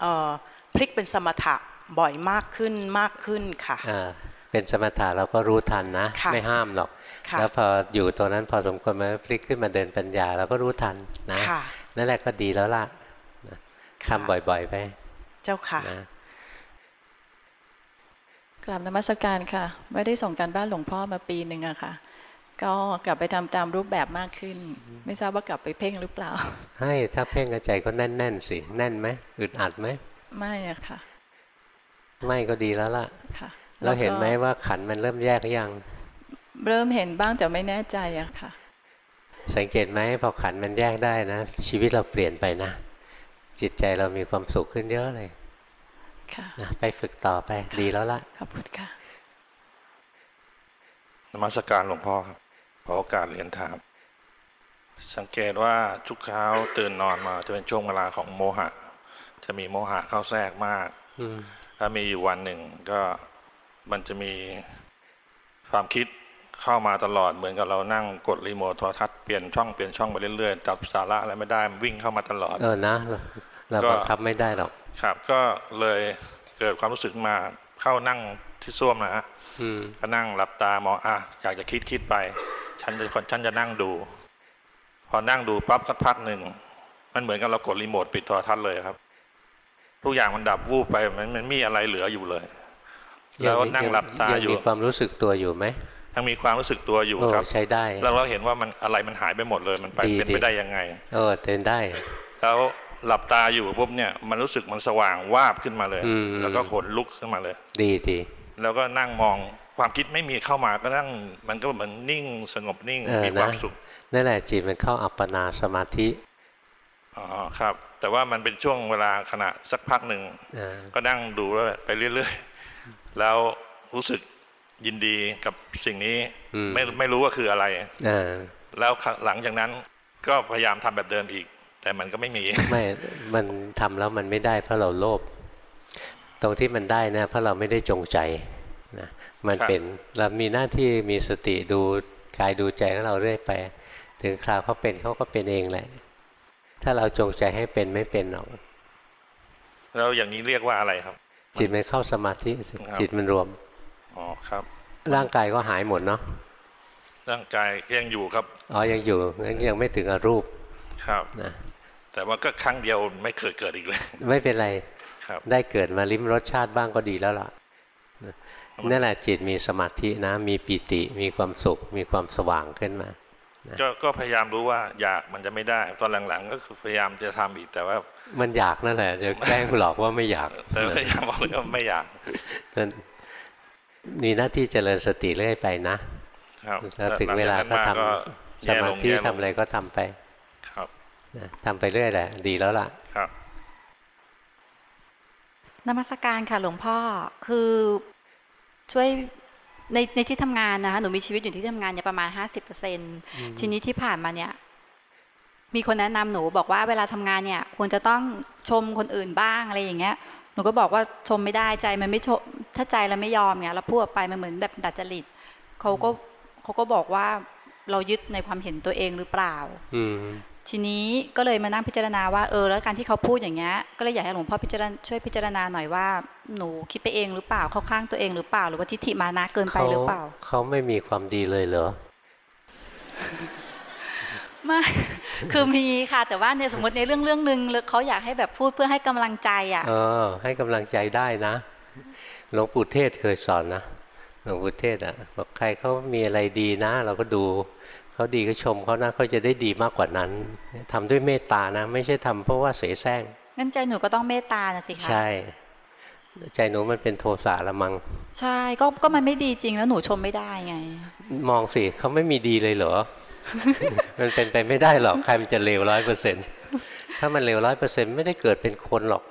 [SPEAKER 14] เอ่อพลิกเป็นสมถะบ่อยมากขึ้นมากขึ้นค่ะ
[SPEAKER 1] อ่าเป็นสมถะเราก็รู้ทันนะ
[SPEAKER 14] ค่ะ
[SPEAKER 1] ไม่ห้ามหรอก
[SPEAKER 14] ค่ะ
[SPEAKER 1] แล้วพออยู่ตรงนั้นพอสมควรมันพลิกขึ้นมาเดินปัญญาเราก็รู้ทันนะ
[SPEAKER 14] ค่ะ
[SPEAKER 1] นั่นแหละก็ดีแล้วล่ะนะทำบ่อยๆไป
[SPEAKER 14] เจ้าค่ะ
[SPEAKER 1] นะ
[SPEAKER 2] กราบนมัสการค่ะ ไม่ได้ส่งการบ้านหลวงพ่อมาปีหนึ่งอะค่ะ ก็กลับไปทำตามรูปแบบมากขึ้น ไม่ทราบว่ากลับไปเพ่งหรือเปล่า
[SPEAKER 1] ให้ถ้าเพ่งกระใจก็แน่นๆสิแน่นไหมอึดอัดไหม
[SPEAKER 2] ไม่อะค่ะ
[SPEAKER 1] ไม่ก็ดีแล้วล่ะ
[SPEAKER 2] ค่ะ
[SPEAKER 1] เราเห็น
[SPEAKER 2] แล้วก็
[SPEAKER 1] ไหมว่าขันมันเริ่มแยกหรือยัง
[SPEAKER 2] เริ่มเห็นบ้างแต่ไม่แน่ใจอะค่ะ
[SPEAKER 1] สังเกตไหมพอขันมันแยกได้นะ ชีวิตเราเปลี่ยนไปนะ จิตใจเรามีความสุขขึ้นเยอะเลย
[SPEAKER 2] ค่ะ
[SPEAKER 1] นะไปฝึกต่อไปดีแล้วล่ะ
[SPEAKER 2] ขอบคุณค่ะ
[SPEAKER 15] นมัสการหลวงพ่อครับขอโอกาสเรียนถาม สังเกตว่าทุกเช้าตื่นนอนมาจะเป็นช่วงเวลาของโมหะ จะมีโมหะเข้าแทรกมาก
[SPEAKER 1] อืม
[SPEAKER 15] ถ้ามีอยู่วันหนึ่งก็มันจะมีความคิดเข้ามาตลอดเหมือนกับเรานั่งกดรีโมทโทรทัศน์เปลี่ยนช่องเปลี่ยนช่องไปเรื่อยๆจับสาระอะไรไม่ได้มันวิ่งเข้ามาตลอด
[SPEAKER 1] เออนะเราเรา
[SPEAKER 15] ก็
[SPEAKER 1] บังคับไม่ได้หรอก
[SPEAKER 15] ครับ ก็เลยเกิดความรู้สึกมาเข้านั่งที่ส้วมนะฮะ
[SPEAKER 1] อืม
[SPEAKER 15] ก็นั่งหลับตามองอะอยากจะคิดคิดไป ฉันจะคนฉันจะนั่งดู พอนั่งดูปั๊บสักพักหนึ่งมันเหมือนกับเรากดรีโมทปิดโทรทัศน์เลยครับ ทุกอย่างมันดับวูบไปมันมันไม่มีอะไรเหลืออยู่เลย แล้วนั่งหลับตา
[SPEAKER 1] ยัง
[SPEAKER 15] อยู่
[SPEAKER 1] มีความรู้สึกตัวอยู่ไหม
[SPEAKER 15] ยังมีความรู้สึกตัวอยู่
[SPEAKER 1] โอ้
[SPEAKER 15] ครับ
[SPEAKER 1] ใช้ได้
[SPEAKER 15] แล้วเราเห็นว่ามันอะไรมันหายไปหมดเลยมันไป
[SPEAKER 1] ดี
[SPEAKER 15] เป็น
[SPEAKER 1] ดี
[SPEAKER 15] ไปได้ยังไง
[SPEAKER 1] เออเตือนได้
[SPEAKER 15] แล้ว หลับตาอยู่ปุ๊บเนี่ยมันรู้สึกมันสว่างวาบขึ้นมาเลย
[SPEAKER 1] อืม
[SPEAKER 15] แล้วก็ขนลุกขึ้นมาเลย
[SPEAKER 1] ดีดี
[SPEAKER 15] แล้วก็นั่งมองความคิดไม่มีเข้ามาก็นั่งมันก็เหมือนนิ่งสงบนิ่ง
[SPEAKER 1] เออ
[SPEAKER 15] มีควา
[SPEAKER 1] นะ
[SPEAKER 15] มสุข
[SPEAKER 1] นั่นแหละจิตมันเข้าอัปปนาสมาธิ
[SPEAKER 15] อ๋อครับ แต่ว่ามันเป็นช่วงเวลาขณะสักพักหนึ่ง
[SPEAKER 1] เออ
[SPEAKER 15] ก็นั่งดูแล้วไปเรื่อยๆแล้วรู้สึกยินดีกับสิ่งนี้
[SPEAKER 1] อืม
[SPEAKER 15] ไม่ไม่รู้ว่าคืออะไร
[SPEAKER 1] เออ
[SPEAKER 15] แล้วหลังจากนั้นก็พยายามทำแบบเดิมอีก แต่มันก็ไม่มี
[SPEAKER 1] ไม่ มันทำแล้วมันไม่ได้เพราะเราโลภ ตรงที่มันได้นะเพราะเราไม่ได้จงใจนะ มัน
[SPEAKER 15] ครับ
[SPEAKER 1] เป็นเรามีหน้าที่มีสติดูกายดูใจของเราเรื่อยไป ถึงคราวเขาเป็นเขาก็เป็นเองแหละ ถ้าเราจงใจให้เป็นไม่เป็นหรอก
[SPEAKER 15] แล้วอย่างนี้เรียกว่าอะไรครับ
[SPEAKER 1] จิตมันเข้าสมาธิจิตมันรวม
[SPEAKER 15] อ๋อครับ
[SPEAKER 1] ร่างกายก็หายหมดเนาะ
[SPEAKER 15] ร่างกายยังอยู่ครับ
[SPEAKER 1] อ๋อ ยังอยู่งั้นยังไม่ถึงอรูป
[SPEAKER 15] ครับ
[SPEAKER 1] นะ
[SPEAKER 15] แต่ว่าก็ครั้งเดียวไม่เคยเกิดอีกเลย
[SPEAKER 1] ไม่เป็นไร
[SPEAKER 15] ครับ
[SPEAKER 1] ได้เกิดมาลิ้มรสชาติบ้างก็ดีแล้วล่ะนะนั่นแหละจิตมีสมาธินะ มีปิติมีความสุข มีความสว่างขึ้นมา
[SPEAKER 15] ก็ก็พยายามรู้ว่าอยากมันจะไม่ได้ ตอนหลังๆ ก็คือพยายามจะทำอีกแต่ว่า
[SPEAKER 1] มันอยากนั่นแหละจะแกล้งหลอกว่าไม่อยาก
[SPEAKER 15] แต่พยายามบอกเลยว่าไม่อยาก
[SPEAKER 1] นั่นมีหน้าที่เจริญสติเรื่อยไปนะครับแล้วถึงเวลาก็ทำ
[SPEAKER 15] หลังจากนั้นมาก็
[SPEAKER 1] ส
[SPEAKER 15] แย่ลง
[SPEAKER 1] มาธิ
[SPEAKER 15] แย่ลง
[SPEAKER 1] ทำอะไรก็ทำไป
[SPEAKER 15] ครับ
[SPEAKER 1] นะทำไปเรื่อยแหละ ดีแล้วล่ะ
[SPEAKER 15] ครับ
[SPEAKER 16] นมัสการค่ะ หลวงพ่อคือช่วยในในที่ทำงานนะคะหนูมีชีวิตอยู่ที่ทำงานเนี่ยประมาณห้าสิบเปอร์เซ็นทีนี้ที่ผ่านมาเนี่ย มีคนแนะนำหนูบอกว่าเวลาทำงานเนี่ย ควรจะต้องชมคนอื่นบ้างอะไรอย่างเงี้ยหนูก็บอกว่าชมไม่ได้ใจมันไม่ชมถ้าใจเราไม่ยอมเนี่ยเราพูดออกไปมันเหมือนแบบดัดจริตเขาก็เขาก็บอกว่าเรายึดในความเห็นตัวเองหรือเปล่า
[SPEAKER 1] อืม
[SPEAKER 16] ทีนี้ก็เลยมานั่งพิจารณาว่าเออแล้วการที่เขาพูดอย่างเงี้ยก็เลยอยากให้หลวงพ่อพิจารณาช่วยพิจารณาหน่อยว่าหนูคิดไปเองหรือเปล่าเข้าข้างตัวเองหรือเปล่า หรือว่าทิฏฐิมานะเกินไปหรือเปล่า
[SPEAKER 1] เขาไม่มีความดีเลยเหรอ
[SPEAKER 16] ไม่คือมีค่ะแต่ว่าเนี่ยสมมติในเรื่องเรื่องหนึ่งเขาอยากให้แบบพูดเพื่อให้กำลังใจอะ
[SPEAKER 1] เออให้กำลังใจได้นะหลวงปู่เทศเคยสอนนะหลวงปู่เทศอะบอกใครเขามีอะไรดีนะ เราก็ดู เขาดีก็ชมเขานะเขาจะได้ดีมากกว่านั้นทำด้วยเมตตานะ ไม่ใช่ทำเพราะว่าเสแสร้ง
[SPEAKER 16] งั้นใจหนูก็ต้องเมตตานะสิคะ
[SPEAKER 1] ใช่ ใจหนูมันเป็นโทสะละมัง
[SPEAKER 16] ใช่ก็ก็มันไม่ดีจริงแล้วหนูชมไม่ได้ไง
[SPEAKER 1] มองสิเขาไม่มีดีเลยเหรอ มันเป็นไปไม่ได้หรอกใครมันจะเลวร้อยเปอร์เซ็นต์ถ้ามันเลวร้อยเปอร์เซ็นต์ไม่ได้เกิดเป็นคนหรอก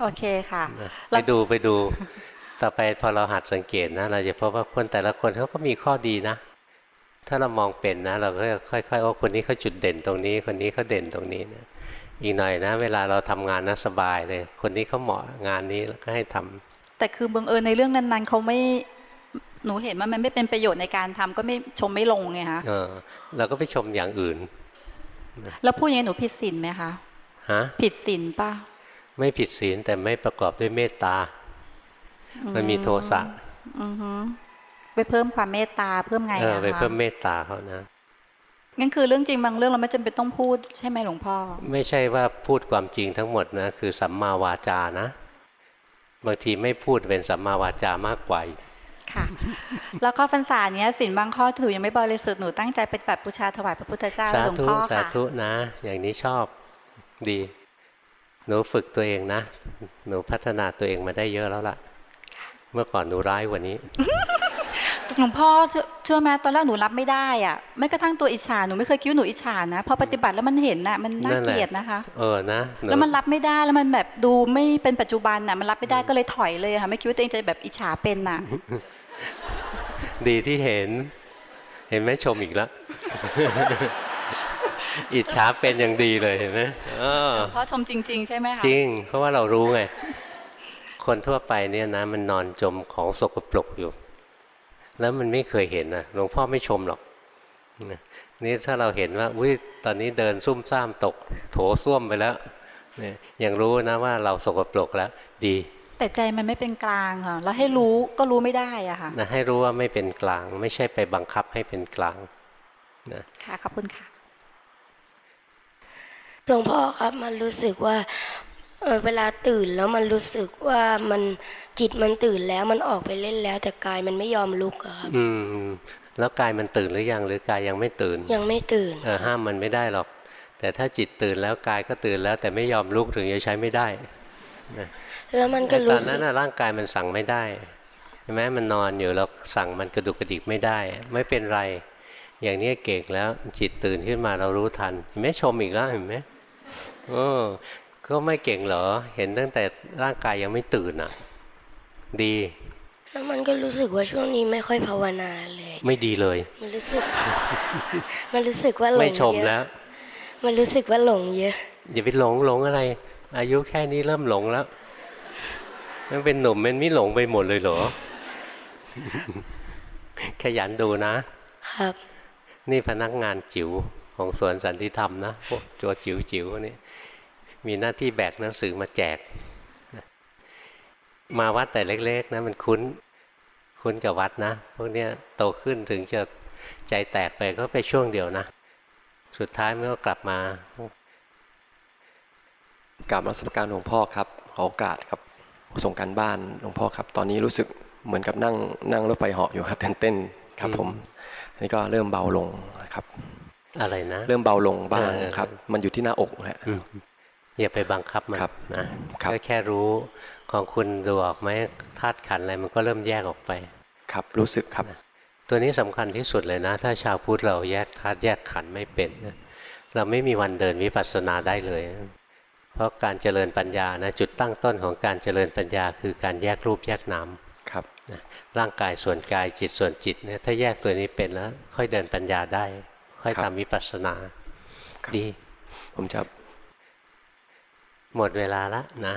[SPEAKER 16] โอเคค่ะ
[SPEAKER 1] ไปดูไปดู ต่อไปพอเราหัดสังเกตนะ เราจะพบว่าคนแต่ละคนเขาก็มีข้อดีนะ ถ้าเรามองเป็นนะ เราก็ค่อยๆว่าคนนี้เขาจุดเด่นตรงนี้ คนนี้เขาเด่นตรงนี้นะอีกหน่อยนะ เวลาเราทำงานนะสบายเลย คนนี้เขาเหมาะงานนี้แล้วก็ให้ทำ
[SPEAKER 16] แต่คือบังเอิญในเรื่องนั้น ๆเขาไม่หนูเห็นว่ามันไม่เป็นประโยชน์ในการทำก็ไม่ชมไม่ลงไงคะ
[SPEAKER 1] เออเราก็ไปชมอย่างอื่น
[SPEAKER 16] แล้วพูดอย่างนี้หนูผิดศีลไหมคะ
[SPEAKER 1] ฮะ
[SPEAKER 16] ผิดศีลป่ะ
[SPEAKER 1] ไม่ผิดศีลแต่ไม่ประกอบด้วยเมตตา มันมีโทสะ
[SPEAKER 16] อือฮึ ไปเพิ่มความเมตตาเพิ่มไง
[SPEAKER 1] เออ
[SPEAKER 16] อะ
[SPEAKER 1] ไป
[SPEAKER 16] คะ
[SPEAKER 1] เพิ่มเมตตาเขานะ
[SPEAKER 16] งั้นคือเรื่องจริงบางเรื่องเราไม่จำเป็นต้องพูดใช่ไหมหลวงพ่อ
[SPEAKER 1] ไม่ใช่ว่าพูดความจริงทั้งหมดนะคือสัมมาวาจานะ บางทีไม่พูดเป็นสัมมาวาจามากกว่าอีก
[SPEAKER 16] ค่ะ แล้วก็พรรษาเนี้ยสินบางข้อที่หนูยังไม่บริสุทธิ์หนูตั้งใจเป็นแบบบูชาถวายพระพุทธเจ้า
[SPEAKER 1] สา
[SPEAKER 16] หลวง
[SPEAKER 1] ธุ
[SPEAKER 16] พ่อ
[SPEAKER 1] สา
[SPEAKER 16] ค่ะ
[SPEAKER 1] ธุนะ อย่างนี้ชอบดี หนูฝึกตัวเองนะ หนูพัฒนาตัวเองมาได้เยอะแล้วล่ะ เมื่อก่อนหนูร้ายกว่านี้
[SPEAKER 16] หลวงพ่อเชื่อเชื่อไหมตอนแรกหนูรับไม่ได้อะไม่กระทั่งตัวอิจฉาหนูไม่เคยคิดว่าหนูอิจฉานะพอปฏิบัติแล้วมันเห็นน่ะมันน่า
[SPEAKER 1] นั่นแหละ
[SPEAKER 16] เกลียดนะคะ
[SPEAKER 1] เออนะห
[SPEAKER 16] แล้วมันรับไม่ได้แล้วมันแบบดูไม่เป็นปัจจุบันน่ะมันรับไม่ได้ก็เลยถอยเลยค่ะไม่คิดว่าตัวเองจะแบบอิจฉาเป็นน่ะ
[SPEAKER 1] ดีที่เห็น เห็นไหมชมอีกแล้วอิจฉาเป็นอย่างดีเลยเห็นไหมเออ
[SPEAKER 16] เพราะชมจริง ๆ ใช่ไหมคะ
[SPEAKER 1] จริง เพราะว่าเรารู้ไงคนทั่วไปเนี่ยนะมันนอนจมของสกปรกอยู่ แล้วมันไม่เคยเห็นนะหลวงพ่อไม่ชมหรอกนะนี่ถ้าเราเห็นว่าอุ้ยตอนนี้เดินซุ่มซ่ามตก โถส้วมไปแล้วเนี่ยยังรู้นะว่าเราสกปรกแล้ว ดี
[SPEAKER 16] แต่ใจมันไม่เป็นกลางค่ะแล้วให้รู้ก็รู้ไม่ได้อะค่ะ
[SPEAKER 1] นะให้รู้ว่าไม่เป็นกลาง ไม่ใช่ไปบังคับให้เป็นกลางนะ
[SPEAKER 16] ค่ะขอบคุณค่ะ
[SPEAKER 17] หลวงพ่อครับมันรู้สึกว่า เอ่อเวลาตื่นแล้วมันรู้สึกว่ามันจิตมันตื่นแล้วมันออกไปเล่นแล้ว แต่กายมันไม่ยอมลุกอะครับ
[SPEAKER 1] อืมแล้วกายมันตื่นหรือยังหรือกายยังไม่ตื่น
[SPEAKER 17] ยังไม่ตื่น
[SPEAKER 1] เออห้ามมันไม่ได้หรอก แต่ถ้าจิตตื่นแล้วกายก็ตื่นแล้ว แต่ไม่ยอมลุกถึงจะใช้ไม่ได้นะ
[SPEAKER 17] แล้วมันก็
[SPEAKER 1] ต
[SPEAKER 17] รู้
[SPEAKER 1] อน
[SPEAKER 17] สึ
[SPEAKER 1] นั้
[SPEAKER 17] ก
[SPEAKER 1] นนะร่างกายมันสั่งไม่ได้ใช่ไหมมันนอนอยู่แล้วสั่งมันกระดุกกระดิกไม่ได้ ไม่เป็นไร อย่างนี้เก่งแล้วจิตตื่นขึ้นมาเรารู้ทันเห็นไหมชมอีกแล้วเห็นไหมเออ ก็ไม่เก่งเหรอ เห็นตั้งแต่ร่างกายยังไม่ตื่นอะ ดี
[SPEAKER 17] แล้วมันก็รู้สึกว่าช่วงนี้ไม่ค่อยภาวนาเลย
[SPEAKER 1] ไม่ดีเลย
[SPEAKER 17] มันรู้สึก มันรู้สึกว่าหลง
[SPEAKER 1] ไม่ชม
[SPEAKER 17] เยอะ
[SPEAKER 1] แล้ว
[SPEAKER 17] มันรู้สึกว่าหลงเยอะ
[SPEAKER 1] อย่าไปหลงหลงอะไร อายุแค่นี้เริ่มหลงแล้วมันเป็นหนุ่มมันไม่หลงไปหมดเลยเหรอ ขยันดูนะ
[SPEAKER 17] ครับ
[SPEAKER 1] นี่พนักงานจิ๋วของสวนสันติธรรมนะพวกตัวจิ๋วจิ๋วๆนี่ มีหน้าที่แบกหนังสือมาแจก มาวัดแต่เล็ก ๆ นะมันคุ้นคุ้นกับวัดนะพวกเนี้ยโตขึ้นถึงจะใจแตกไปก็ไปช่วงเดียวนะ สุดท้ายมันก็กลับมา
[SPEAKER 18] กราบนมัสการหลวงพ่อครับขอโอกาสครับส่งการบ้านหลวงพ่อครับ ตอนนี้รู้สึกเหมือนกับนั่งนั่งรถไฟเหาะอยู่ครับเต้นเต้นๆครับผมอันนี่ก็เริ่มเบาลงครับ
[SPEAKER 1] อะไรนะ
[SPEAKER 18] เริ่มเบาลงบ้าง
[SPEAKER 1] เออ
[SPEAKER 18] ครับ มันอยู่ที่หน้าอกฮะ
[SPEAKER 1] อืม อย่าไปบังคับมันนะก็แค่รู้ของคุณดูออกไหมธาตุขันธ์อะไรมันก็เริ่มแยกออกไป
[SPEAKER 18] ครับรู้สึกครับ
[SPEAKER 1] ตัวนี้สำคัญที่สุดเลยนะ ถ้าชาวพุทธเราแยกธาตุแยกขันธ์ไม่เป็นนะเราไม่มีวันเดินวิปัสสนาได้เลย เพราะการเจริญปัญญานะจุดตั้งต้นของการเจริญปัญญา คือการแยกรูปแยกนาม
[SPEAKER 18] ครับ
[SPEAKER 1] นะร่างกายส่วนกายจิตส่วนจิตเนี่ยถ้าแยกตัวนี้เป็นแล้ว ค่อยเดินปัญญาได้ ค่อยทำวิปัสสนาดี
[SPEAKER 18] ผมจะ
[SPEAKER 1] หมดเวลาละนะ